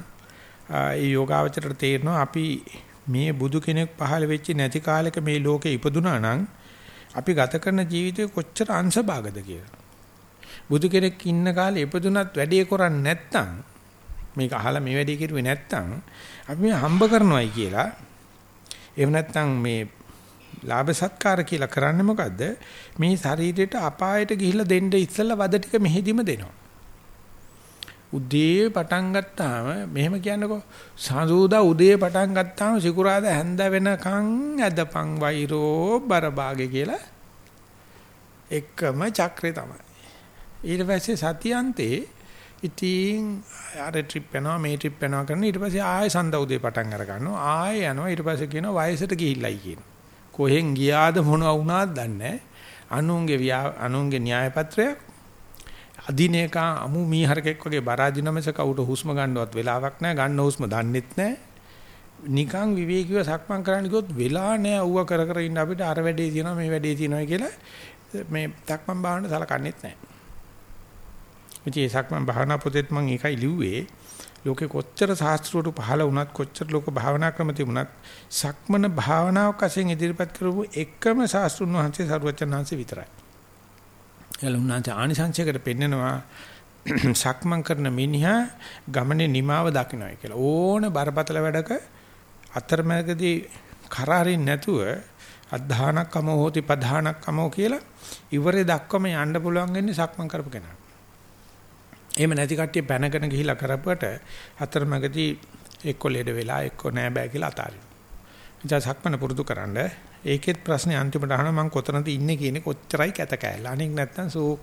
ඒ යෝගාවචරයට තේරෙනවා අපි මේ බුදු කෙනෙක් පහළ වෙච්ච නැති කාලෙක මේ ලෝකේ ඉපදුනා නම් අපි ගත කරන ජීවිතේ කොච්චර අංශභාගද කියලා. බුදු කෙනෙක් ඉන්න කාලේ ඉපදුනත් වැඩේ කරන්නේ නැත්නම් මේක අහලා මේ වැඩේ කරුවේ නැත්නම් අපි මේ හම්බ කරනවයි කියලා එහෙම නැත්නම් මේ ලාභ සත්කාර කියලා කරන්නේ මොකද්ද? මේ ශරීරයට අපායට ගිහිල්ලා දෙන්න ඉස්සෙල්ලා වද ටික මෙහෙදිම දෙනවා. උදේ පටන් ගත්තාම මෙහෙම කියන්නකෝ. සඳුදා උදේ පටන් ගත්තාම සිකුරාදා හැන්ද වෙනකන් ඇදපන් වෛරෝ බරභාගේ කියලා එකම චක්‍රේ තමයි. ඊට පස්සේ සතියන්තේ ඉතින් අර ට්‍රිප් යනවා මේ ට්‍රිප් යනවා කරන ඊට පස්සේ ආයෙ සඳ උදේ පටන් අර ගන්නවා. ආයෙ යනවා ඊට පස්සේ කියනවා වයසට ගිහිල්ලයි කියනවා කොහෙන් ගියාද මොනවා වුණාද දන්නේ අනුන්ගේ අනුන්ගේ න්‍යාය පත්‍රයක් අදින එක අමු මීහරකෙක් වගේ බරාදිනමස කවුට හුස්ම ගන්නවත් වෙලාවක් නැහැ. ගන්න හුස්ම දන්නෙත් නැහැ. නිකන් විවේකීව සක්මන් කරන්න ගියොත් වෙලා නැහැ. ඌව කර කර ඉන්න අපිට අර වැඩේ තියෙනවා මේ වැඩේ තියෙනවා කියලා මේ සක්මන් භාවන සලකන්නේත් නැහැ. ඉතින් සක්මන් භාවනා පොතේත් මම ඒකයි ලිව්වේ. ලෝකේ කොච්චර ශාස්ත්‍රවලු පහළ වුණත් කොච්චර ලෝක භාවනා ක්‍රම තිබුණත් සක්මන භාවනාවක් වශයෙන් ඉදිරිපත් කරපු එකම ශාස්ත්‍රුන් වහන්සේ සරුවචනහන්සේ විතරයි. එළුණාන්ට ආනිසංශයකට පෙන්නනවා සක්මන් කරන මිනිහා ගමනේ නිමාව දකින්නයි කියලා. ඕන බරපතල වැඩක අතරමැදදී කරාරින් නැතුව අධධානක්කම හෝති පධානක්කම කියලා ඉවරේ දක්වම යන්න පුළුවන් වෙන්නේ සක්මන් කරපු කෙනාට. එහෙම නැති කට්ටිය පැනගෙන ගිහිලා කරපුවට අතරමැදදී එක්ක ලෙඩ වෙලා එක්ක නෑ බෑ කියලා අතාරිනවා. ඉතින් සක්මන පුරුදු කරන්නේ ඒකෙත් ප්‍රශ්නේ අන්තිමට අහන මම කොතනද ඉන්නේ කියන කොච්චරයි කැත කෑල්ල. අනික නැත්තම් සෝ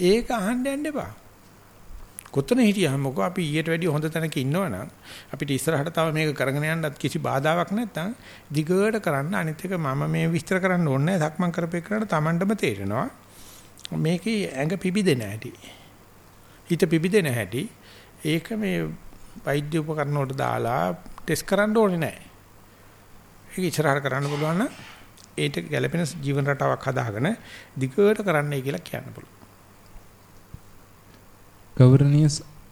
ඒක අහන්න යන්න එපා. කොතන හිටියම මොකෝ අපි ඊට වැඩිය හොඳ තැනක ඉන්නවනම් අපිට ඉස්සරහට තව මේක කරගෙන යන්නත් කිසි බාධාවක් නැත්තම් දිගට කරන්න අනිත් එක මම මේ විස්තර කරන්න ඕනේ නැහැ. සක්මන් කරපේ කරාට Tamandම තේරෙනවා. මේකේ ඇඟ පිබිදෙන හැටි. හිත පිබිදෙන හැටි. ඒක මේ වෛද්‍ය උපකරණ වලට දාලා ටෙස්ට් කරන්න ඕනේ නැහැ. ඒක ඉස්සරහට කරන්න පුළුවන් නම් ඒට ගැළපෙන ජීවන රටාවක් හදාගෙන දිගට කරන්නයි කියලා කියන්න පුළුවන්. ගෞරවනීය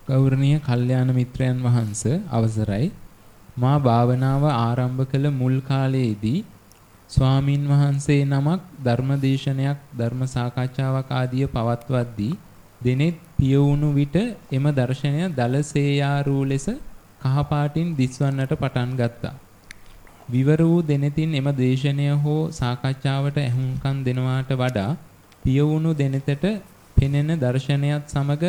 ගෞරවනීය කල්යාණ මිත්‍රයන් වහන්සේ අවසරයි මා භාවනාව ආරම්භ කළ මුල් කාලයේදී ස්වාමින් වහන්සේ නමක් ධර්මදේශනයක් ධර්ම සාකච්ඡාවක් ආදිය පවත්වද්දී දෙනෙත් පියවුණු විට එම දර්ශනය දලසේයාරූ ලෙස කහපාටින් දිස්වන්නට පටන් ගත්තා. විවර වූ දෙනෙතින් එම දේශනය හෝ සාකච්ඡාවට ඇහුම්කන් දෙනවාට වඩා පියවුණු දෙනෙතට පෙනෙන දර්ශනයත් සමග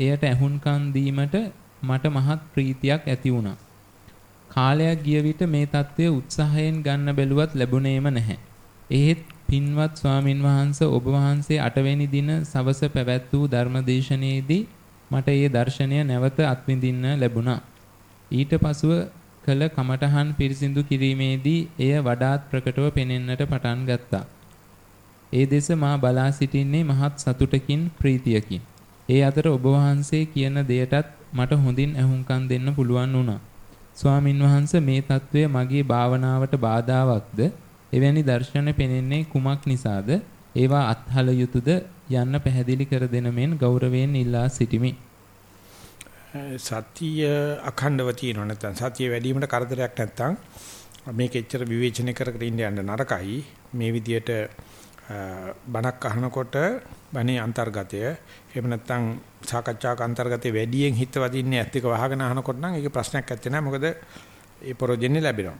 එයට ඇහුම්කන් දීමට මට මහත් ප්‍රීතියක් ඇති වුණා. කාලයක් ගිය විට මේ தત્ත්වය උත්සාහයෙන් ගන්න බැලුවත් ලැබුණේම නැහැ. එහෙත් පින්වත් ස්වාමින් වහන්සේ ඔබ වහන්සේ 8 වෙනි දින සවස පැවැත් වූ ධර්මදේශනයේදී මට ඒ දර්ශනය නැවත අත්විඳින්න ලැබුණා. ඊට පසුව කළ කමඨහන් පිරිසිදු කිරීමේදී එය වඩාත් ප්‍රකටව පෙනෙන්නට පටන් ගත්තා. ඒ දෙස මා බලා සිටින්නේ මහත් සතුටකින් ප්‍රීතියකින්. ඒ අතර ඔබ වහන්සේ කියන දෙයටත් මට හොඳින් ඇහුම්කන් දෙන්න පුළුවන් වුණා. ස්වාමින් වහන්සේ මේ తත්වය මගේ භාවනාවට බාධාවත්ද? එවැනි දර්ශන පෙනෙන්නේ කුමක් නිසාද? ඒවා අත්හල යුතුයද යන්න පැහැදිලි කර දෙන මෙන් ගෞරවයෙන් ඉල්ලා සිටිමි. සතිය අඛණ්ඩව තියෙනවා නැත්නම් සතිය වැඩි වීමට කරදරයක් නැත්නම් මේක එච්චර විවේචනය කර කර ඉන්න යන්න නරකයි. මේ විදියට බණක් අහනකොට බණේ අන්තර්ගතය එහෙම නැත්නම් සාකච්ඡාක අන්තර්ගතය වැඩියෙන් හිත වදින්නේ ඇත්ත එක වහගෙන අහනකොට නම් ඒක ප්‍රශ්නයක් ඇත්තේ නැහැ. මොකද ඒ ප්‍රොජෙන්නේ ලැබෙනවා.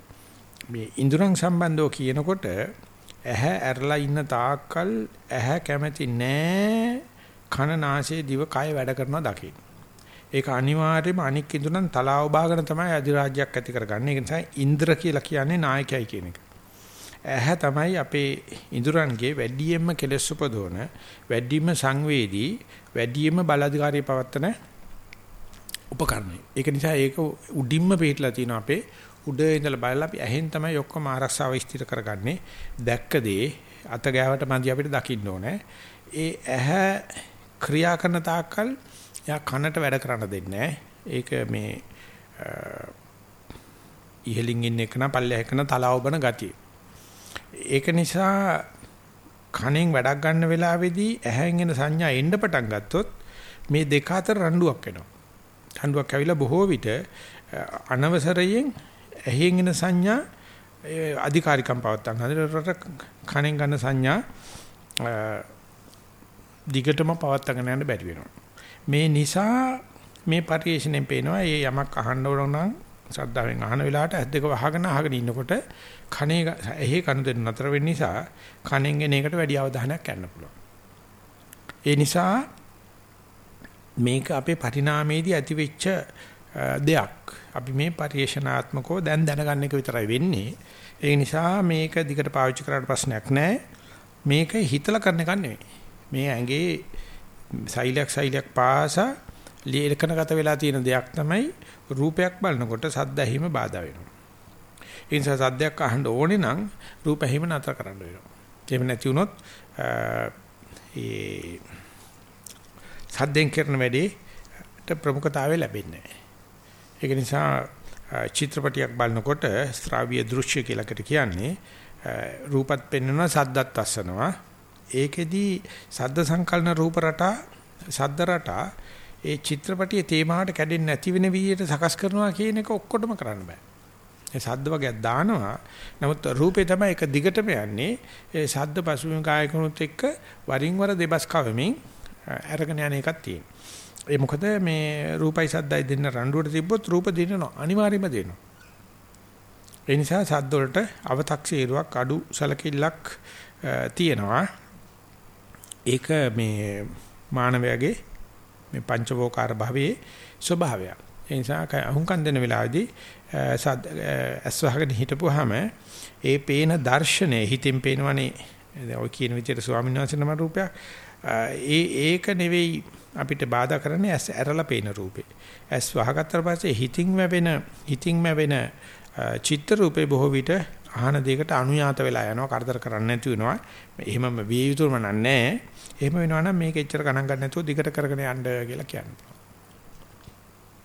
මේ ඉඳුරන් සම්බන්ධව කියනකොට ඇහැ ඇරලා ඉන්න තාක්කල් ඇහැ කැමති නෑ කන නාසය දිව කය වැඩ කරනවා දකින්න. ඒක අනිවාර්යයෙන්ම අනික් ඉඳුරන් තලාව බාගෙන තමයි අධිරාජ්‍යයක් ඇති කරගන්නේ. ඒ නිසා ඉන්ද්‍ර කියලා කියන්නේ නායකයයි කියන එක. ඇහැ තමයි අපේ ඉඳුරන්ගේ වැඩියෙන්ම කෙලෙස් උපදවන, වැඩිම සංවේදී, වැඩියෙන්ම බලාධිකාරී පවත්තන උපකරණය. ඒක නිසා ඒක උඩින්ම පිටලා තියෙනවා අපේ උඩ ඉඳලා බලලා අපි ඇහෙන් තමයි ඔක්කොම ආරක්ෂාව ස්ථිර කරගන්නේ. දැක්ක දේ අත ගෑවට මදි අපිට දකින්න ඕනේ. ඒ ඇහැ ක්‍රියා කරන තාක්කල් යා කනට වැඩ කරන්න දෙන්නේ ඒක මේ ඉහලින් ඉන්න එක නා පල්ලෙහ එකන තලාවබන ගතිය. ඒක නිසා කණෙන් වැඩක් ගන්න වෙලාවේදී ඇහෙන් එන සංඥා එන්න පටන් ගත්තොත් මේ දෙක අතර රණ්ඩුවක් වෙනවා. රණ්ඩුවක් ඇවිල්ලා බොහෝ විට අනවසරයෙන් ඇහෙන් එන සංඥා අධිකාරිකම් පවත්තන් හදට කණෙන් ගන්න සංඥා දිගටම පවත්තගෙන යන්න බැරි වෙනවා. මේ නිසා මේ පරිශ්‍රණයෙන් පේනවා මේ යමක් අහන්න ඕන නම් ශ්‍රද්ධාවෙන් අහන වෙලාවට ඇස් දෙක වහගෙන අහගෙන ඉන්නකොට කනේ එහි කන දෙන්න නතර වෙන්න නිසා කනෙන් එන එකට වැඩි අවධානයක් යන්න පුළුවන්. ඒ නිසා මේක අපේ පරිණාමයේදී ඇතිවෙච්ච දෙයක්. අපි මේ පරිේශනාත්මකව දැන් දැනගන්න එක විතරයි වෙන්නේ. ඒ නිසා මේක දිගට පාවිච්චි කරාට ප්‍රශ්නයක් නැහැ. මේක හිතලා කරන එකක් නෙවෙයි. මේ ඇඟේ සෛලයක් සෛලයක් පාසා ලේඛනගත වෙලා තියෙන දෙයක් තමයි රූපයක් බලනකොට සද්ද ඇහිම බාධා වෙනවා. ඒ නිසා සද්දයක් අහන්න ඕනේ නම් රූප ඇහිම නතර කරන්න වෙනවා. එහෙම නැති වුණොත් ඒ සද්දෙන් කරන වැඩේට ප්‍රමුඛතාවය ලැබෙන්නේ නැහැ. ඒක නිසා චිත්‍රපටියක් බලනකොට ශ්‍රාවීය දෘශ්‍ය කියලාකට කියන්නේ රූපත් පෙන්වනවා සද්දත් අස්සනවා. ඒකෙදි සද්ද සංකලන රූප රටා සද්ද රටා ඒ චිත්‍රපටියේ තේමාවට කැඩෙන්නේ නැති වෙන විදිහට සකස් කරනවා කියන එක ඔක්කොටම කරන්න බෑ. ඒ සද්ද වර්ගයක් දානවා. නමුත් රූපේ තමයි එක දිගටම යන්නේ. ඒ සද්ද පසුබිම් කායකනුත් එක්ක වරින් වර දෙබස් කවමින් අරගෙන යන එකක් තියෙනවා. ඒ මොකද මේ රූපයි සද්දයි දෙන්න රණ්ඩුවට තිබ්බොත් රූප දිනනවා අනිවාර්යයෙන්ම දෙනවා. ඒ නිසා සද්ද වලට අව탁සීරුවක් අඩු සලකිල්ලක් තියෙනවා. ඒක මේ මානවයාගේ මේ පංචවෝකාර භවයේ ස්වභාවය. ඒ නිසා අහුම්කම් දෙන වෙලාවේදී අස්වහගෙන හිටපුවාම ඒ පේන දර්ශනය හිතින් පේනවනේ ඔය කියන විදිහට ස්වාමීන් වහන්සේ නම රූපයක් ඒ ඒක නෙවෙයි අපිට බාධා කරන්නේ ඇස් ඇරලා පේන රූපේ. ඇස් වහගත්තට පස්සේ හිතින් වැවෙන හිතින් වැවෙන චිත්ත රූපේ බොහෝ විට ආහන දෙයකට අනුයාත වෙලා යනවා කරදර කරන්නේ නැති වෙනවා. එහෙමම විය යුතුම නන්නේ. එහෙම වෙනවා නම් මේක එච්චර ගණන් ගන්න නැතුව දිගට කරගෙන යන්න කියලා කියන්නේ.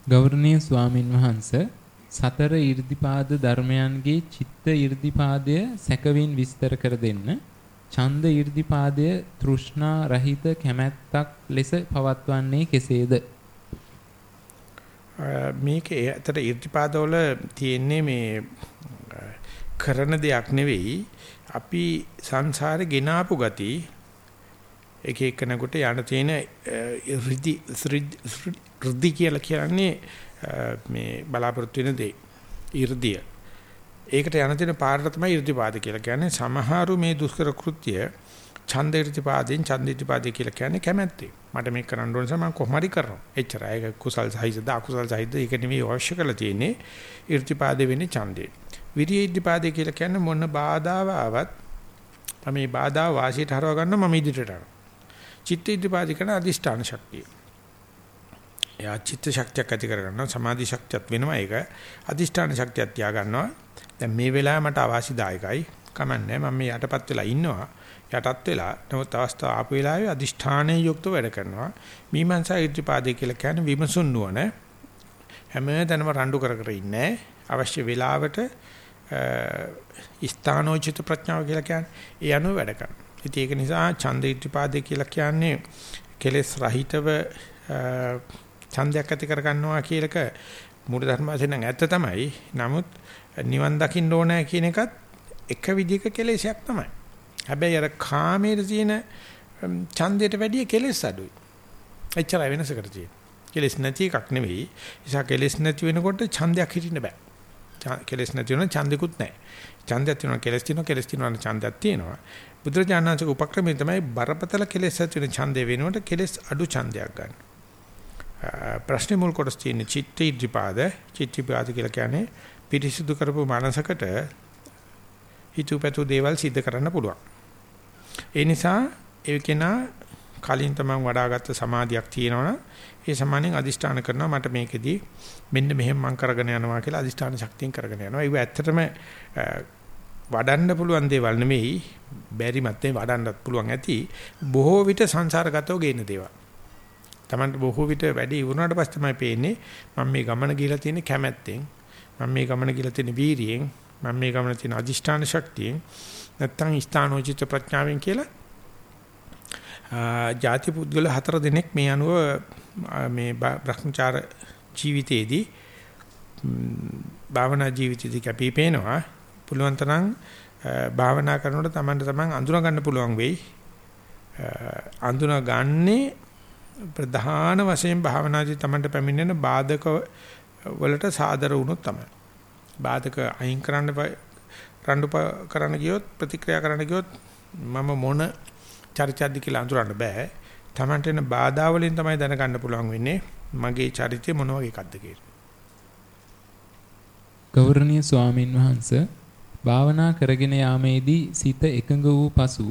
ගෞරවනීය ස්වාමින් වහන්සේ සතර 이르දිපාද ධර්මයන්ගේ චිත්ත 이르දිපාදය සැකවින් විස්තර කර දෙන්න. ඡන්ද 이르දිපාදය තෘෂ්ණා රහිත කැමැත්තක් ලෙස පවත්වන්නේ කෙසේද? මේකේ ඇතට 이르දිපාදවල තියෙන්නේ මේ කරන දෙයක් නෙවෙයි. අපි සංසාරේ ගෙනාපු ගති එක එකනකොට යන තියෙන ඍදි ඍදි කියලා කියන්නේ මේ බලාපොරොත්තු වෙන දේ 이르දිය. ඒකට යන තියෙන පාරට තමයි 이르දිපාද කියලා කියන්නේ. සමහරු මේ දුෂ්කර කෘත්‍ය ඡන්ද 이르දිපාදෙන් ඡන්ද 이르දිපාදේ කියලා කියන්නේ කැමැත්තේ. මට මේක කරන්න ඕන නිසා මම කොහොම හරි කරනවා. එච්චරයි. ඒක කුසල් සහිතද අකුසල් සහිතද ඒක නෙමෙයි අවශ්‍ය කරලා තියෙන්නේ. 이르දිපාදේ වෙන්නේ ඡන්දේ. විරිය ඉදිපාදේ කියලා කියන්නේ මොන බාධාව ආවත් මේ බාධා වාසියට හරව ගන්න මම ඉදිරියට යනවා. චිත්ත ඉදිපාදේ කරන අදිෂ්ඨාන ශක්තිය. එයා චිත්ත ශක්තියක් ඇති කර ගන්නවා සමාධි ශක්තියත් වෙනවා ඒක. අදිෂ්ඨාන ශක්තියක් තියා ගන්නවා. දැන් මේ වෙලාවේ මට අවාසිදායකයි. කමන්නේ මම මේ යටපත් වෙලා ඉන්නවා. යටත් වෙලා නමුත් අවස්ථාව ආපු වෙලාවේ අදිෂ්ඨානයේ යුක්තව වැඩ කරනවා. මීමන්සා ඉදිපාදේ කියලා කියන්නේ විමසුන් නුවණ හැම තැනම රණ්ඩු කර කර ඉන්නේ අවශ්‍ය වෙලාවට ස්ථානෝචිත ප්‍රඥාව කියලා කියන්නේ ඒ අනුව වැඩ කරනවා. ඉතින් ඒක නිසා ඡන්ද ඉතිපාදේ කියලා කියන්නේ කෙලෙස් රහිතව ඡන්දයක් ඇති කර ගන්නවා කියලක මූල ධර්ම වශයෙන් නම් ඇත්ත තමයි. නමුත් නිවන් දකින්න ඕනෑ කියන එකත් එක විදිහක කෙලෙසයක් තමයි. හැබැයි අර කාමයේ තියෙන ඡන්දයට වැඩිය කෙලෙස් අඩුයි. එච්චරයි වෙනසකට තියෙන්නේ. කෙලෙස් නැති එකක් නෙවෙයි. නිසා කෙලෙස් නැති වෙනකොට ඡන්දයක් හිටින්න බෑ. කෙලෙස් නැති වෙන ඡන්දිකුත් නැහැ. ඡන්දයක් තියෙනවා කෙලෙස් තියෙනවා කෙලෙස් තියෙනවා ඡන්දයක් තියෙනවා. බුදුරජාණන්සේක උපක්‍රමය තමයි බරපතල කෙලෙස් ඇති වෙන ඡන්දේ වෙනකොට කෙලෙස් අඩු ඡන්දයක් ගන්න. ප්‍රශ්නේ මුල් කොටස් තියෙන චිත්ත ඉද්ධිපාද චිත්තිපාද කියලා කියන්නේ පිරිසිදු කරපු මනසකට හිතුවපතු දේවල් සිද්ධ කරන්න පුළුවන්. ඒ නිසා ඒ කෙනා කලින් තමන් වඩාගත්ත සමාධියක් තියෙනවනම් ඒ සමානෙන් අදිෂ්ඨාන කරනවා මට මේකෙදී මෙන්න මෙහෙම මම කරගෙන යනවා කියලා අදිෂ්ඨාන ශක්තියෙන් කරගෙන යනවා. ඒක ඇත්තටම වඩන්න පුළුවන් දේවල් නෙමෙයි බැරි මැත්තේ වඩන්නත් පුළුවන් ඇති. බොහෝ විට සංසාරගතව ගේන දේවල්. Tamanට බොහෝ විට වැඩි වුණාට පස්සේ තමයි පේන්නේ මම මේ ගමන ගිහිලා තියෙන කැමැත්තෙන් මම මේ ගමන ගිහිලා තියෙන වීරියෙන් මම මේ ගමන තියෙන අදිෂ්ඨාන ශක්තියෙන් නැත්තම් ස්ථානෝචිත ප්‍රඥාවෙන් කියලා ಜಾති පුද්ගල හතර දෙනෙක් මේ අනුව මේ භ්‍රමචාර ජීවිතයේදී භාවනා ජීවිතයේදී කැපී පේනවා පුළුවන් තරම් භාවනා කරනකොට Tamanට Taman අඳුනා ගන්න පුළුවන් වෙයි අඳුනා ගන්නේ ප්‍රධාන වශයෙන් භාවනාදී Tamanට පැමිණෙන බාධක වලට සාදර වුණොත් තමයි. බාධක අයින් කරන්න රණ්ඩු කරන්න ගියොත් ප්‍රතික්‍රියා කරන්න ගියොත් මම මොන චරිතයක්ද කියලා අඳුරන්න බෑ. Tamanට එන බාධා වලින් තමයි දැනගන්න පුළුවන් වෙන්නේ මගේ චරිතය මොන වගේ එකක්ද කියලා. ගෞරවනීය ස්වාමින් වහන්සේ භාවනා කරගෙන යාමේදී සිත එකඟ වූ පසු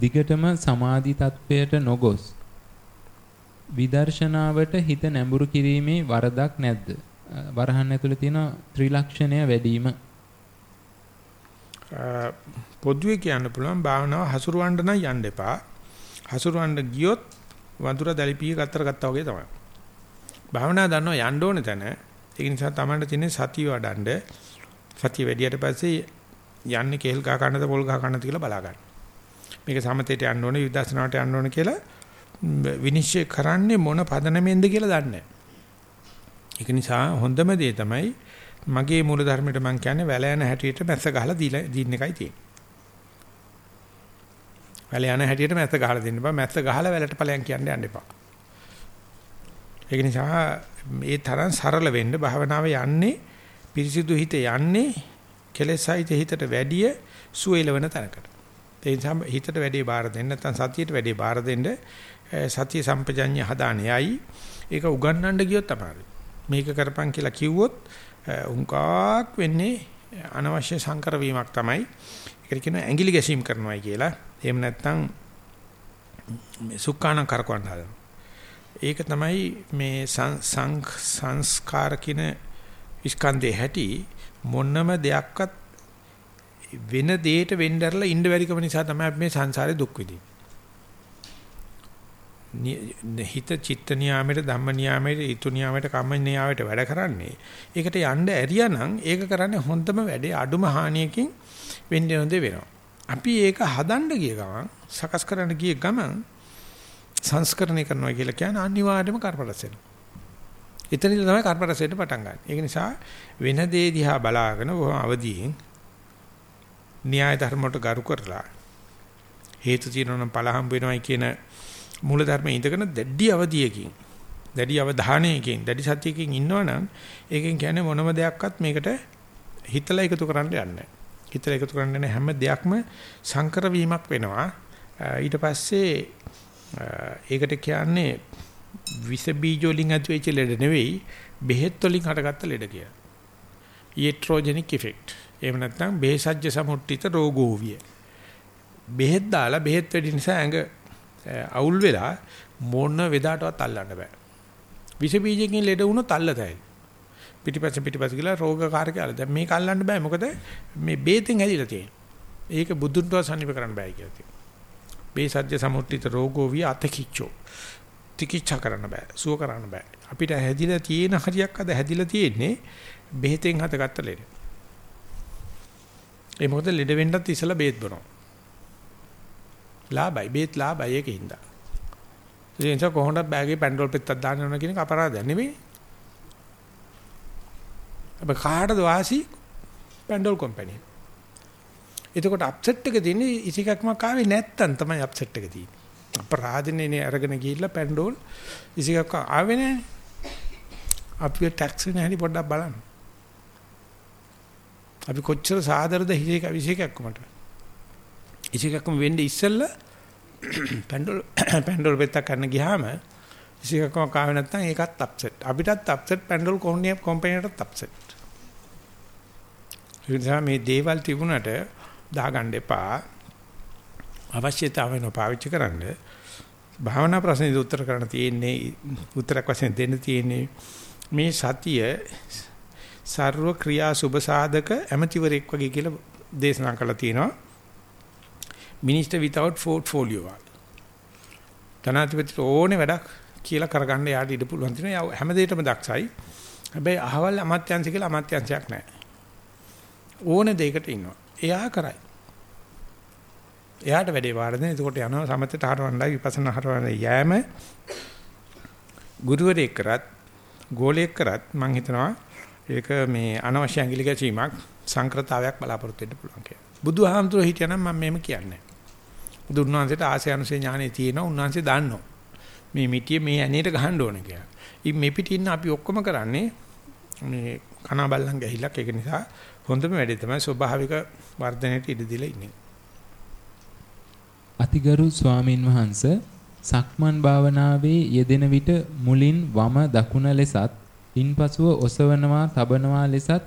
දිගටම සමාධි තත්වයට නොගොස් විදර්ශනාවට හිත නැඹුරු කිරීමේ වරදක් නැද්ද? වරහන් ඇතුළේ තියෙන ත්‍රිලක්ෂණය වැඩිම. පොදුවේ කියන්න පුළුවන් භාවනාව හසුරවන්න නම් යන්න එපා. හසුරවන්න ගියොත් වඳුර දැලිපිය ගත්තර ගත්තා වගේ තමයි. භාවනාව දන්නවා යන්න ඕනේ තැන. ඒ නිසා තමන්ට තියෙන සතිය වඩන්න සතිය වැඩියට පස්සේ යන්නේ කේල් ගහ ගන්නද පොල් ගහ ගන්නද කියලා බලා ගන්න. මේක සමතේට යන්න ඕනේ විදර්ශනාවට යන්න ඕනේ කියලා විනිශ්චය කරන්නේ මොන පදනමෙන්ද කියලා දන්නේ ඒක නිසා හොඳම දේ තමයි මගේ මූල ධර්මයට මම කියන්නේ වැල යන හැටියට මැස්ස ගහලා දීන එකයි තියෙන්නේ. වැල යන හැටියට මැස්ස ගහලා දෙන්න බෑ මැස්ස ගහලා වැලට ඵලයන් කියන්න යන්න එපා. ඒක නිසා මේ තරම් සරල වෙන්න භාවනාව යන්නේ පිරිසිදු හිත යන්නේ කෙලෙසයිත හිතට වැඩිය සුවේලවන තැනකට. ඒ නිසා හිතට වැඩි බාර දෙන්න නැත්නම් සතියට වැඩි බාර දෙන්න සතිය සම්පජඤ්ඤ හදානේයි ඒක උගන්වන්න ගියොත් තමයි මේක කරපන් කියලා කිව්වොත් උන්කාක් වෙන්නේ අනවශ්‍ය සංකර වීමක් තමයි. ඒකට කියනවා ඇඟිලි ගැසීම් කරනවායි කියලා. එහෙම නැත්නම් මේ සුක්කාන කරකවන්න හදනවා. ඒක තමයි මේ සංස්කාර කියන ස්කන්ධේ හැටි මොනම දෙයක්වත් වෙන දෙයකට වෙnderලා ඉන්න බැරිකම නිසා තමයි මේ සංසාරේ දුක් විඳින්නේ. හිත චිත්ත නියාමයට ධම්ම නියාමයට ඊතු නියාමයට කම්ම නියාමයට වැඩ කරන්නේ. ඒකට යන්න ඇරියානම් ඒක කරන්නේ හොඳම වැඩේ අඩුම හානියකින් වෙන්නේ නොදේ වෙනවා. අපි ඒක හදන්න ගිය ගමන් සකස් කරන්න ගිය ගමන් සංස්කරණය කරනවා කියලා කියන්නේ අනිවාර්යයෙන්ම කර්මරස වෙනවා. එතනදී තමයි කර්මරසයට පටන් ගන්න. ඒක නිසා වෙන දේ දිහා බලාගෙන බොහොම අවදියෙන් න්‍යාය ධර්මයට ගරු කරලා හේතු తీරන ඵල හම්බ වෙනවයි කියන මූල ධර්මයේ ඉඳගෙන දැඩි අවධියකින් දැඩි අවධානයකින් දැඩි සතියකින් ඉන්නවනම් ඒකෙන් කියන්නේ මොනම දෙයක්වත් මේකට හිතලා එකතු කරන්න යන්නේ හිතලා එකතු කරන්න හැම දෙයක්ම සංකර වීමක් වෙනවා ඊට පස්සේ ඒකට කියන්නේ විස බීජ වලින් ඇතිවෙච්ච ලෙඩ නෙවෙයි බෙහෙත් වලින් හටගත්ත ලෙඩ කියලා. Iatrogenic effect. එහෙම නැත්නම් බේසජ්‍ය සමුට්ඨිත රෝගෝවිය. බෙහෙත් දාලා බෙහෙත් වැඩි නිසා ඇඟ අවුල් වෙලා මොන වෙදාටවත් අල්ලන්න බෑ. විස බීජකින් ලෙඩ වුණොත් අල්ලතයි. පිටිපස්ස පිටිපස්ස ගිහලා රෝගකාරක අල්ල. දැන් මේක අල්ලන්න බෑ මොකද මේ බේතෙන් හැදිලා තියෙන්නේ. ඒක බුදුන්ව සනීප කරන්න බෑ කියලා තියෙනවා. මේ සත්‍ය සමුත්‍ත්‍ිත රෝගෝ විය අතකිච්චෝ. තිකිච්ඡා කරන්න බෑ. සුව කරන්න බෑ. අපිට හැදිලා තියෙන හරියක් අද හැදිලා තියෙන්නේ බෙහෙතෙන් හදගත්ත ලෙඩ. ඒ මොකද ලෙඩ වෙන්නත් ඉස්සලා බේත් බොනවා. ලාභයි බේත් ලාභයි ඒකින්ද. ඒ නිසා කොහොමද බෑගේ පැන්ඩෝල් පෙත්තක් දාන්න ඕන කියන එක අපරාධයක් නෙමෙයි. අප කාටද වාසි පැන්ඩෝල් කම්පැනි. එතකොට අප්සෙට් එක තියෙන්නේ ඉසිකක්මක් ආවේ නැත්තම් තමයි අප්සෙට් එක තියෙන්නේ. අපරාධනේ අරගෙන ගිහිල්ලා පැන්ඩෝල් ඉසිකක් ආවේ නැහැ. අපි ටැක්ස් එක නැහැලි පොඩ්ඩක් බලන්න. අපි කොච්චර සාදරද හිසේක විශේෂයක්මට. ඉසිකක්ම වෙන්නේ ඉස්සෙල්ලා පැන්ඩෝල් පැන්ඩෝල් පෙත්තක් කරන්න ගියාම ඉසිකක්ම කාවේ නැත්නම් ඒකත් අප්සෙට්. අපිටත් අප්සෙට් පැන්ඩෝල් කෝම්පැනි කම්පැනිටත් අප්සෙට්. ඒ නිසා මේ දේවල් තිබුණට දාගන්න එපා. අවශ්‍යතාවය නොපාවිච්චි කරන්න. භාවනා ප්‍රශ්නෙට උත්තර කරන්න තියෙන්නේ උත්තරයක් වශයෙන් දෙන්න තියෙන්නේ මේ සතිය සර්ව ක්‍රියා සුබ සාධක ඇමතිවරයෙක් වගේ කියලා දේශනා කළා තියෙනවා. මිනිස්ටර් without portfolio වල. ධනාධිපතිට ඕනේ වැඩක් කියලා කරගන්න යාට ඉඩ පුළුවන් තියෙනවා. හැම දෙයකටම දක්ෂයි. හැබැයි අහවල් අමාත්‍යංශ කියලා අමාත්‍යංශයක් නැහැ. ඕනේ දෙයකට ඉන්නවා. එයා කරයි. එයාට වැඩේ වාරදෙන. එතකොට යනවා සමතට හරවන්නයි විපස්සනා හරවන්න යෑම ගුරුවරයෙක් කරත් ගෝලයෙක් කරත් මම හිතනවා ඒක මේ අනවශ්‍ය ඇඟිලි ගැසීමක් සංක්‍රතාවයක් බලාපොරොත්තු වෙන්න පුළුවන් කියලා. බුදුහාමුදුරුවෝ හිටියනම් මම මෙහෙම කියන්නේ. බුදුන්වහන්සේට ආසය අනුසේ ඥානෙ තියෙනවා. උන්වහන්සේ දන්නවා. මේ මිටිය මේ ඇනේට ගහන්න ඕන කියලා. ඉතින් මේ පිටින් ඉන්න අපි ඔක්කොම කරන්නේ මේ කන බල්ලන් ගහිලක් ඒක නිසා හොඳම වැඩේ තමයි ස්වභාවික වර්ධනයට ඉඩ දීලා ඉන්නේ. අතිගරු ස්වාමින් වහන්සේ සක්මන් භාවනාවේ යෙදෙන විට මුලින් වම දකුණ ලෙසත් ඉන්පසුව ඔසවනවා තබනවා ලෙසත්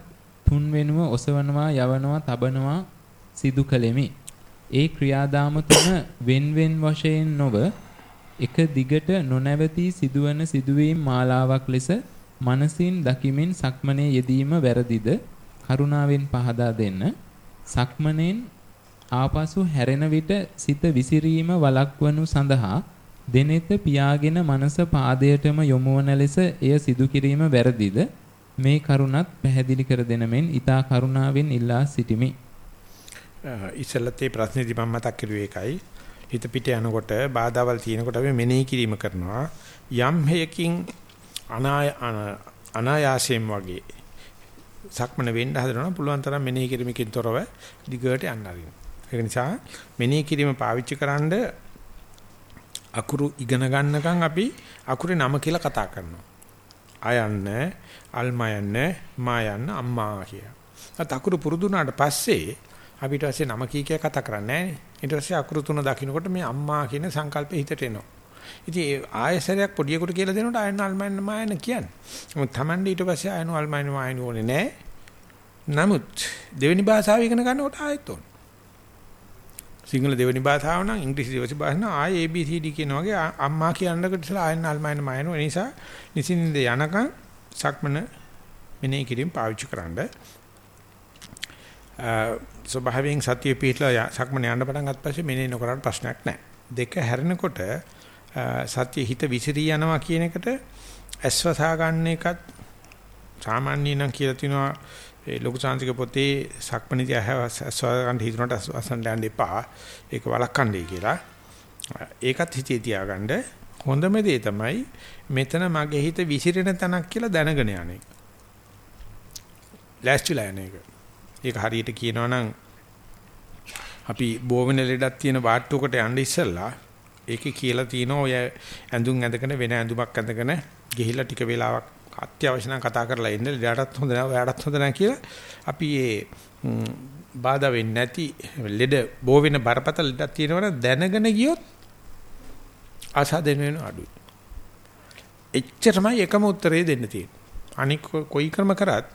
තුන්වෙනුව ඔසවනවා යවනවා තබනවා සිදු කළෙමි. ඒ ක්‍රියාදාම තුන වෙන්වෙන් වශයෙන් නොව එක දිගට නොනැවතී සිදුවන සිදුවීම් මාලාවක් ලෙස මනසින් දකිමින් සක්මනේ යෙදීම වැරදිද කරුණාවෙන් පහදා දෙන්න සක්මනෙන් ආපසු හැරෙන විට සිත විසිරීම වළක්වනු සඳහා දෙනෙත පියාගෙන මනස පාදයටම යොමුවන ලෙස එය සිදු කිරීම වැරදිද මේ කරුණත් පැහැදිලි කර දෙන මෙන් ඊතා කරුණාවෙන් ඉල්ලා සිටිමි. ඉස්සෙල්ලත් ඒ ප්‍රශ්නේදී මම මතක් කරුවේ ඒකයි. හිත පිට යනකොට බාධාවල් තියෙනකොට අපි මෙනෙහි කිරීම කරනවා. යම් හේකින් අනායාසයෙන් වගේ සක්මන වෙන්න හදනවා පුළුවන් තරම් මෙනෙහි කිරීමකින් තොරව දිගට යන්න ආරින්න. ඒක නිසා මෙනෙහි කිරීම පාවිච්චි කරන්ඩ අකුරු ඉගෙන ගන්නකම් අපි අකුරේ නම කියලා කතා කරනවා. අයන්න, අල්මයන්න, මායන්න, අම්මා කිය. අත අකුරු පුරුදු වුණාට පස්සේ අපිට පස්සේ නම කී කිය කතා කරන්නේ නැහැ. ඊට පස්සේ අකුරු තුන දකින්නකොට මේ අම්මා කියන සංකල්පය හිතට එනවා. ඉතින් ඒ ආයසරයක් පොඩියෙකුට කියලා දෙනකොට අයන්න අල්මයන්න මායන්න කියන්නේ. මොකද Tamande ඊට පස්සේ අයන්න අල්මයන්න මායන්න ඕනේ නැහැ. නමුත් දෙවෙනි භාෂාව ඉගෙන ගන්නකොට ආයෙත් ඕනේ. සිංහල දෙවෙනි භාෂාව නම් ඉංග්‍රීසි දෙවෙනි භාෂාව නම් ආයේ ABCD කියන වගේ අම්මා කියනකොට ඉතලා ආයන්න අල්මයන් මයන ඒ නිසා නිසින්ද යනකම් සක්මන මෙනෙහි කිරීම පාවිච්චි කරන්න ස්වභාවයෙන් සතිය පිටලා සක්මන යන්න පටන් ගත්ත පස්සේ මෙනෙහි නොකරන ප්‍රශ්නයක් නැහැ දෙක හැරෙනකොට සතිය හිත විසිරී යනවා කියන එකට ඇස්වසා ගන්න එකත් සාමාන්‍ය නම් කියලා තිනවා ඒ ලොකු සාංශික පොතේ සක්මණේදී අහවසන් හිතුනට අසන්න යන්න එපා. ඒක වළක්වන්නයි කියලා. ඒකත් හිතේ තියාගන්න හොඳම දේ තමයි මෙතන මගේ හිත විසිරෙන තැනක් කියලා දැනගෙන යන එක. ලෑස්තිලා යන එක. ඒක හරියට කියනවා නම් අපි බෝවෙන ලෙඩක් තියෙන වාට්ටුවකට යන්න ඉස්සෙල්ලා ඒකේ කියලා තියෙනවා ඔය ඇඳුම් ඇඳගෙන වෙන ඇඳුමක් ඇඳගෙන ගිහිල්ලා ටික වෙලාවක් අත්‍යවශ්‍ය නම් කතා කරලා ඉන්න ලෙඩටත් හොඳ නැහැ ඔයාටත් හොඳ නැහැ කියලා අපි ඒ බාධා වෙන්නේ නැති ලෙඩ බෝ වෙන බරපතල ලෙඩක් තියෙනවනම් දැනගෙන ගියොත් ආසාදෙන වෙන අඩුයි. එච්චරමයි එකම උත්තරේ දෙන්න තියෙන්නේ. අනික කොයි ක්‍රම කරත්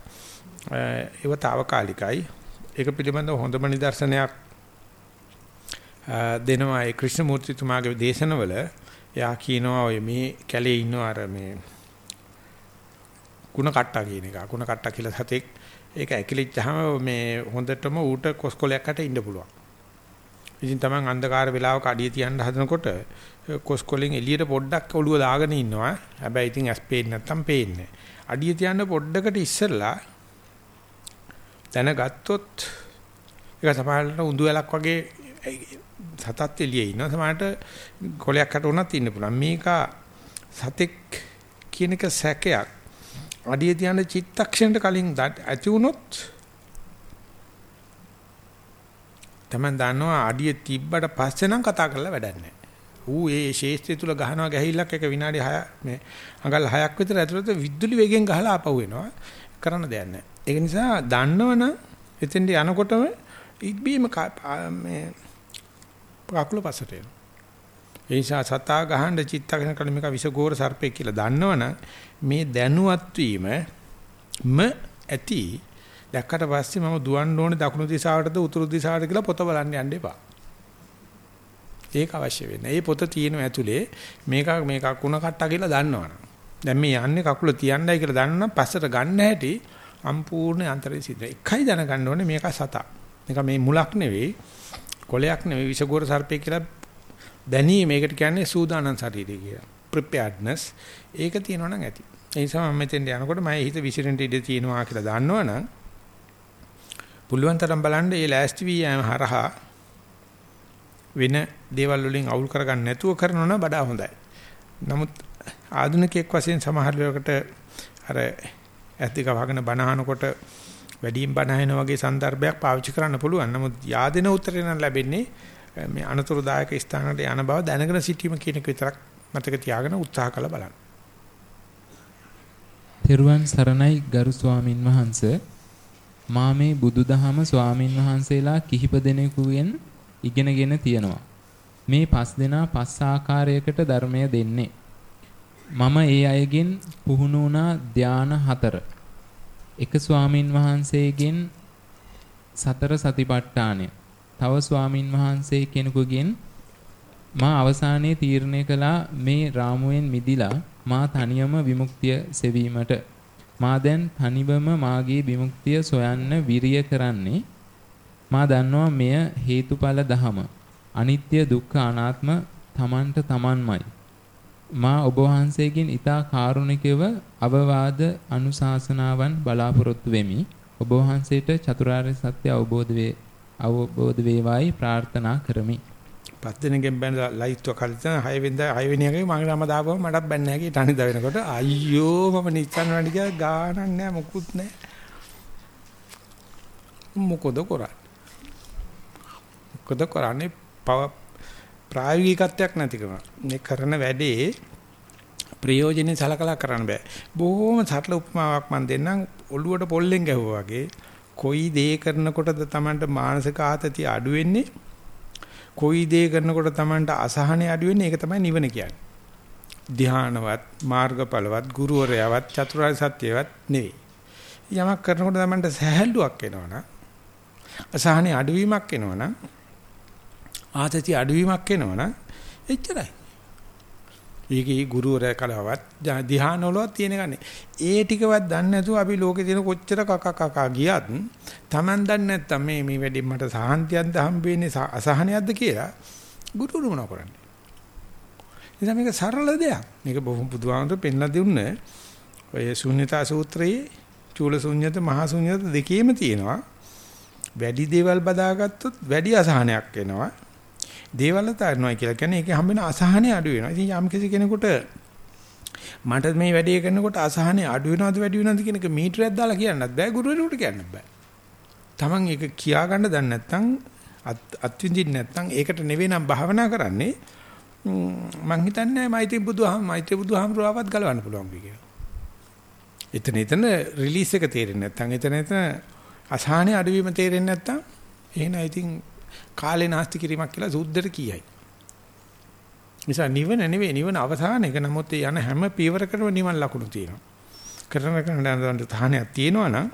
ඒව తాවකාලිකයි. ඒක පිළිබඳව හොඳම නිදර්ශනයක් දෙනවා ඒ ක්‍රිෂ්ණමූර්ති තුමාගේ දේශනවල එයා කියනවා ඔය මේ කැලේ ඉන්න අර මේ ಗುಣ කට්ටා කියන එක. ಗುಣ කට්ටා කියලා සතෙක් ඒක ඇකිලිච්චාම මේ හොඳටම ඌට කොස්කොලයක් අට ඉන්න පුළුවන්. ඉතින් Taman අන්ධකාර වෙලාවක අඩිය තියන්න හදනකොට කොස්කොලෙන් එළියට පොඩ්ඩක් ඔළුව දාගෙන ඉන්නවා. හැබැයි ඉතින් ඇස් පේන්නේ නැත්තම් පේන්නේ. අඩිය තියන්න පොඩ්ඩකට ඉස්සෙල්ලා දැනගත්තොත් ඒක සමහරවිට උඳු වැලක් වගේ සතත් එළියේ ඉන්නවා. සමහරට කොලයක් කට උනත් ඉන්න පුළුවන්. මේක සතෙක් කියන එක සැකයක්. අඩිය තියන චිත්තක්ෂණයට කලින් ඇති වුණොත් තමන් දන්නවා අඩිය තිබ්බට පස්සේ නම් කතා කරලා වැඩක් නැහැ. ඌ ඒ ශේෂ්ත්‍රය තුල ගහනවා ගැහිල්ලක් එක විනාඩි 6 මේ අඟල් 6ක් විතර ඇතුළත විදුලි වේගෙන් ගහලා ආපහු එනවා. කරන්න දෙයක් නැහැ. ඒක නිසා දන්නවනම් එතෙන්ට යනකොටම ඉබ්බීම මේ කකුල පස්සට එනවා. ඒ නිසා සතා ගහන චිත්තකන කල මේක විසගෝර සර්පෙක් කියලා දන්නවනම් මේ දැනුවත් වීම ම ඇති දැක්කට පස්සේ මම දුවන්න ඕනේ දකුණු දිශාවටද උතුරු දිශාවටද කියලා පොත බලන්න යන්න එපා. ඒක අවශ්‍ය වෙන්නේ. ඒ පොත තියෙන ඇතුලේ මේක මේක කුණ කට්ටා කියලා දන්නවනම්. දැන් මේ යන්නේ කකුල තියන්නයි කියලා දන්නනම් පස්සට ගන්න හැටි සම්පූර්ණ අන්තරේ සිද්ධ. එකයි දැනගන්න ඕනේ මේක සතා. මේක මේ මුලක් නෙවෙයි, කොලයක් නෙවෙයි විසගෝර සර්පේ කියලා දැනීම මේකට කියන්නේ සූදානම් ශරීරය කියලා. preparedness ඒක තියෙනවනම් ඇති. ඒ නිසා මම මෙතෙන් යනකොට මම හිත විසිරෙන්න ඉඩ තියෙනවා කියලා දන්නවනම් පුළුවන් තරම් බලන්න මේ ලෑස්ති වී යෑම හරහා වෙන දේවල් වලින් අවුල් කරගන්න නැතුව කරනවා නම් වඩා හොඳයි. නමුත් ආධුනිකයෙක් වශයෙන් සමහර වෙලකට අර ඇද්දික වහගෙන බනහනකොට වැඩියෙන් බනහන වගේ સંદર્ભයක් පාවිච්චි කරන්න පුළුවන්. නමුත් yaadena උත්තරේ නම් ලැබෙන්නේ මේ අනතුරුදායක ස්ථානකට යන බව දැනගෙන සිටීම කියන එක විතරක් මතක තියාගෙන උත්සාහ කළ බලන්න. තෙරුවන් සරණයි ගරු ස්වාමින් වහන්සේ මා මේ බුදුදහම ස්වාමින් වහන්සේලා කිහිප දෙනෙකුගෙන් ඉගෙනගෙන තියෙනවා. මේ පස් දෙනා පස් ආකාරයකට ධර්මය දෙන්නේ. මම ඒ අයගෙන් පුහුණු වුණා ධාන හතර. එක ස්වාමින් වහන්සේගෙන් සතර සතිපට්ඨානය. තව ස්වාමින් වහන්සේ කෙනෙකුගෙන් මා අවසානයේ තීරණය කළා මේ රාමුවෙන් මිදිලා මා තනියම විමුක්තිය සෙවීමට මා දැන් තනිවම මාගේ විමුක්තිය සොයන්න විරිය කරන්නේ මා දන්නවා මෙය හේතුඵල දහම. අනිත්‍ය දුක්ඛ අනාත්ම තමන්ට තමන්මයි. මා ඔබ වහන්සේගෙන් ඊතා කාරුණිකව අවවාද අනුශාසනාවන් බලාපොරොත්තු වෙමි. ඔබ වහන්සේට චතුරාර්ය සත්‍ය අවබෝධ වේ අවබෝධ වේවායි ප්‍රාර්ථනා කරමි. පස් දිනකින් බැන ලයිට්ව කලින් 6 වෙනිදා 6 වෙනි එකේ මම නම දාපුවම මටත් බැන්නේ නැහැ කී තනිද වෙනකොට අයියෝ මම නිච්චන් වැඩි කියලා ගානක් නැහැ මොකුත් නැහැ මොකද කරන්නේ මොකද කරන්නේ ප්‍රායෝගිකත්වයක් නැතිකම. මේ කරන වැඩේ ප්‍රයෝජනෙ සලකලා කරන්න බෑ. බොහොම සරල උපමාවක් මම දෙන්නම් ඔළුවට පොල්ලෙන් ගැහුවා වගේ. කොයි දේ කරනකොටද Tamanට මානසික ආතතිය අඩු වෙන්නේ? කොයි දේ කරනකොට Tamanට අසහනෙ අඩු වෙන්නේ? ඒක තමයි නිවන කියන්නේ. ධානවත්, මාර්ගඵලවත්, ගුරුවරයාවත්, චතුරාර්ය සත්‍යවත් නෙවෙයි. යමක් කරනකොට Tamanට සහැල්ලුවක් එනවනම් අසහනෙ අඩුවීමක් එනවනම් ආතති අඩුවීමක් එනවනම් එච්චරයි. ඒකේ ගුරුවරයා කලාවත් ධ්‍යානවලවත් තියෙන ගන්නේ. ඒ ටිකවත් දන්නේ නැතුව අපි ලෝකේ තියෙන කොච්චර කක කක ගියත් Taman දන්නේ නැත්තම් මේ මේ වැඩි මට සාහන්තියක්ද හම්බෙන්නේ අසහනයක්ද කියලා ගුරුවරු මොනව කරන්නේ. ඉතින් මේක සරල දෙයක්. මේක බොහොම බුදුහාමුදුරු පෙන්ලා දුන්න ඔය ශුන්‍යතා සූත්‍රයේ චූල ශුන්‍යත මහ ශුන්‍යත දෙකේම තියෙනවා. වැඩි දේවල් බදාගත්තොත් වැඩි අසහනයක් එනවා. දේවල් තාරනවා කියලා කියන්නේ ඒකේ හම්බෙන අසහනෙ අඩු වෙනවා. ඉතින් යම් කිසි කෙනෙකුට මට මේ වැඩේ කරනකොට අසහනෙ අඩු වෙනවද වැඩි වෙනවද කියන එක මීටරයක් දාලා කියන්නත් බෑ ගුරුවරයෙකුට කියන්නත් බෑ. Taman ඒක කියා ගන්න දන්නේ නැත්නම් අත්විඳින්න නැත්නම් ඒකට නෙවෙයි නම් භාවනා කරන්නේ මං හිතන්නේ මෛත්‍රී බුදුහාම මෛත්‍රී බුදුහාමරුවවත් ගලවන්න පුළුවන් කියලා. එතන එතන රිලීස් එක තේරෙන්නේ නැත්නම් එතන එතන අසහනෙ අඩුවීම තේරෙන්නේ නැත්නම් එහෙනම් ඉතින් කාලේ නාස්ති කිරීමක් කියලා සුද්ධට කියයි. නිසා නිවන නෙවෙයි නිවන අවසාන එක. නමුත් යන හැම පියවරකටම නිවන් ලකුණු තියෙනවා. කරන කරන යන තහනයක් තියෙනවා නම්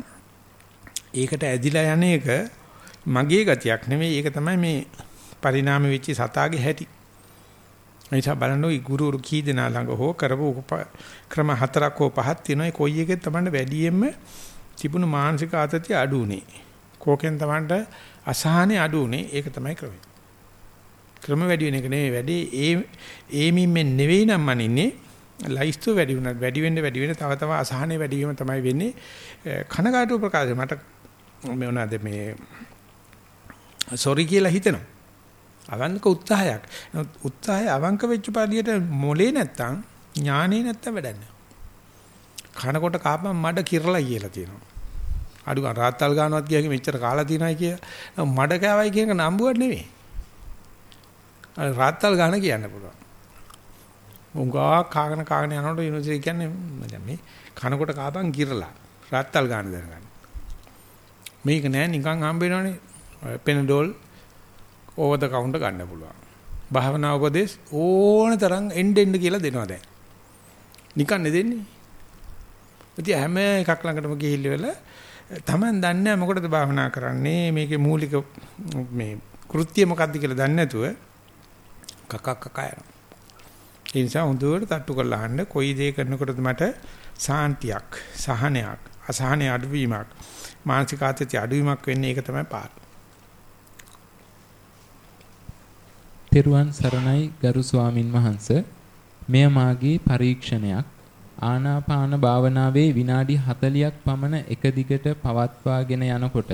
ඒකට ඇදිලා යන එක මගේ ගතියක් නෙවෙයි. ඒක තමයි මේ පරිණාම වෙච්ච සතාගේ හැටි. එනිසා බලන්න ගුරුවරු කී දෙනා ළඟ හෝ කරපු ක්‍රම හතරක් හෝ පහක් තියෙනවා. කොයි එකෙත් තමයි වැඩියෙන්ම තිබුණු මානසික ආතතිය අඩු උනේ. කෝකෙන් තමයි අසහනේ අඩු උනේ ඒක තමයි ක්‍රමය. ක්‍රම වැඩි වෙන එක නෙවෙයි වැඩි ඒ ඒමින් මෙන් නෙවෙයි නම් මනින්නේ ලයිස්තු වැඩි වුණත් වැඩි වෙන්න වැඩි වෙන තව තව අසහනේ වැඩි වීම තමයි වෙන්නේ කනගාටු ප්‍රකාශය මට මේ මොනවාද මේ සෝරි කියලා හිතෙනවා අවංක උත්සාහයක්. උත්සාහය අවංක වෙච්ච පළියට මොලේ නැත්තම් ඥානේ නැත්තම් වැඩක් නැහැ. කනකොට කාපම් මඩ කිරලා කියලා තියෙනවා. අඩු ගන්න රාත්තල් ගන්නවත් කියකි මෙච්චර කාලා තියනයි කිය. මඩ කෑවයි කියන නම්බුවක් නෙවෙයි. අර රාත්තල් ගන්න කියන්න පුළුවන්. උංගා කාගෙන කාගෙන යනකොට යුනිවර්සිටි කියන්නේ දැන් මේ කනකොට කාපම් කිරලා රාත්තල් ගන්න දැනගන්න. මේක නෑ නිකන් හම්බ වෙනවනේ. පෙනඩෝල් ඕවර් ද කවුන්ටර් ගන්න පුළුවන්. භාවනා උපදේශ ඕන තරම් එන්න එන්න කියලා දෙනවා දැන්. නිකන් නෙදෙන්නේ. ඉතින් හැම එකක් ළඟටම ගිහිල්ලා තමන් දන්නේ මොකටද භාවනා කරන්නේ මේකේ මූලික මේ කෘත්‍ය මොකක්ද කියලා දන්නේ නැතුව කකක් කකා යනවා. ඒ නිසා හොඳට තට්ටු කරලා අහන්න කොයි දේ කරනකොටද මට සාන්තියක් සහනයක් අසහනය අඩුවීමක් මානසික ආතතිය අඩුවීමක් වෙන්නේ ඒක තමයි පාර. තෙරුවන් සරණයි ගරු ස්වාමින් වහන්සේ මෙය මාගේ පරීක්ෂණයක් ආනාපාන භාවනාවේ විනාඩි 40ක් පමණ එක දිගට පවත්වාගෙන යනකොට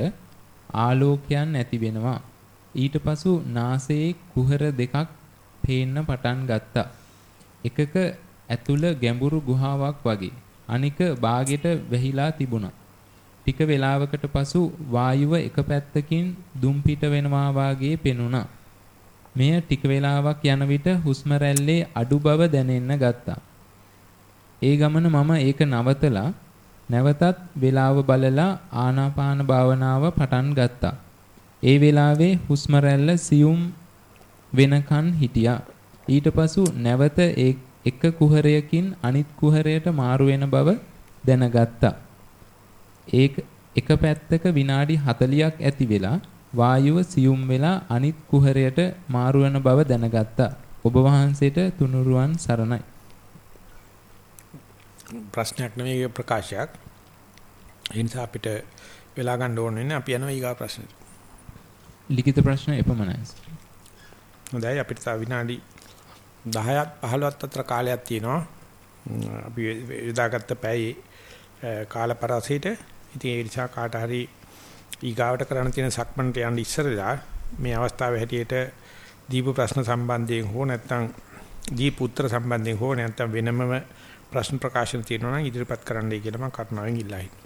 ආලෝකයන් ඇති වෙනවා. ඊට පසු නාසයේ කුහර දෙකක් පේන්න පටන් ගත්තා. එකක ඇතුළ ගැඹුරු ගුහාවක් වගේ. අනික බාගෙට වැහිලා තිබුණා. ටික වේලාවකට පසු වායුව එක පැත්තකින් දුම් පිට වෙනවා වාගේ පෙනුණා. මෙය ටික වේලාවක් යන විට හුස්ම රැල්ලේ අඩු බව දැනෙන්න ගත්තා. ඒ ගමන මම ඒක නවතලා නැවතත් වේලාව බලලා ආනාපාන භාවනාව පටන් ගත්තා. ඒ වෙලාවේ හුස්ම රැල්ල සියුම් වෙනකන් හිටියා. ඊට පසු නැවත එක කුහරයකින් අනිත් කුහරයට මාරු වෙන බව දැනගත්තා. ඒක එක පැත්තක විනාඩි 40ක් ඇති වෙලා වායුව සියුම් වෙලා අනිත් කුහරයට මාරු වෙන බව දැනගත්තා. ඔබ වහන්සේට තුනුරුවන් සරණයි. ප්‍රශ්නයක් නෙවෙයි ප්‍රකාශයක්. ඒ නිසා අපිට වෙලා ගන්න ඕනේ නැහැ. අපි යනවා ඊගා ප්‍රශ්නෙට. ලිඛිත ප්‍රශ්න එපමණයි. හොඳයි අපිට තව විනාඩි 10ක් 15ක් අතර කාලයක් තියෙනවා. අපි යොදාගත්ත පැයේ කාලපරාසයට ඉතින් ඒ නිසා කාට හරි ඊගාවට කරන්න තියෙන සක්මන්ට යන්න ඉස්සරලා මේ අවස්ථාවේ හැටියට දීප ප්‍රශ්න සම්බන්ධයෙන් හෝ නැත්නම් දීප උත්තර සම්බන්ධයෙන් හෝ නැත්නම් වෙනමම ප්‍රශ්න ප්‍රකාශන තියෙනවා නම් ඉදිරිපත් කරන්නයි කියලා මම කරුණාවෙන් ඉල්ලා හිටියා.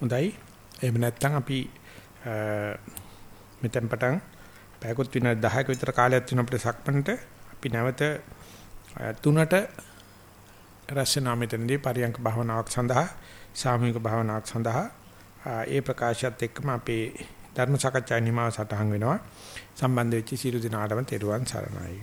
හොඳයි. එහෙම නැත්නම් අපි මෙතෙන් පටන් පැයකොත් විනාඩි 10ක විතර කාලයක් තියෙන අපිට සක්මන්ට අපි නැවත තුනට රැස්නා මෙතනදී පරියංක භාවනාවක් සඳහා සාමූහික භාවනාවක් සඳහා ඒ ප්‍රකාශයත් එක්කම අපේ ධර්ම සාකච්ඡා නිමාව සටහන් වෙනවා. සම්බන්ධ වෙච්ච සියලු දෙනාටම තෙරුවන් සරණයි.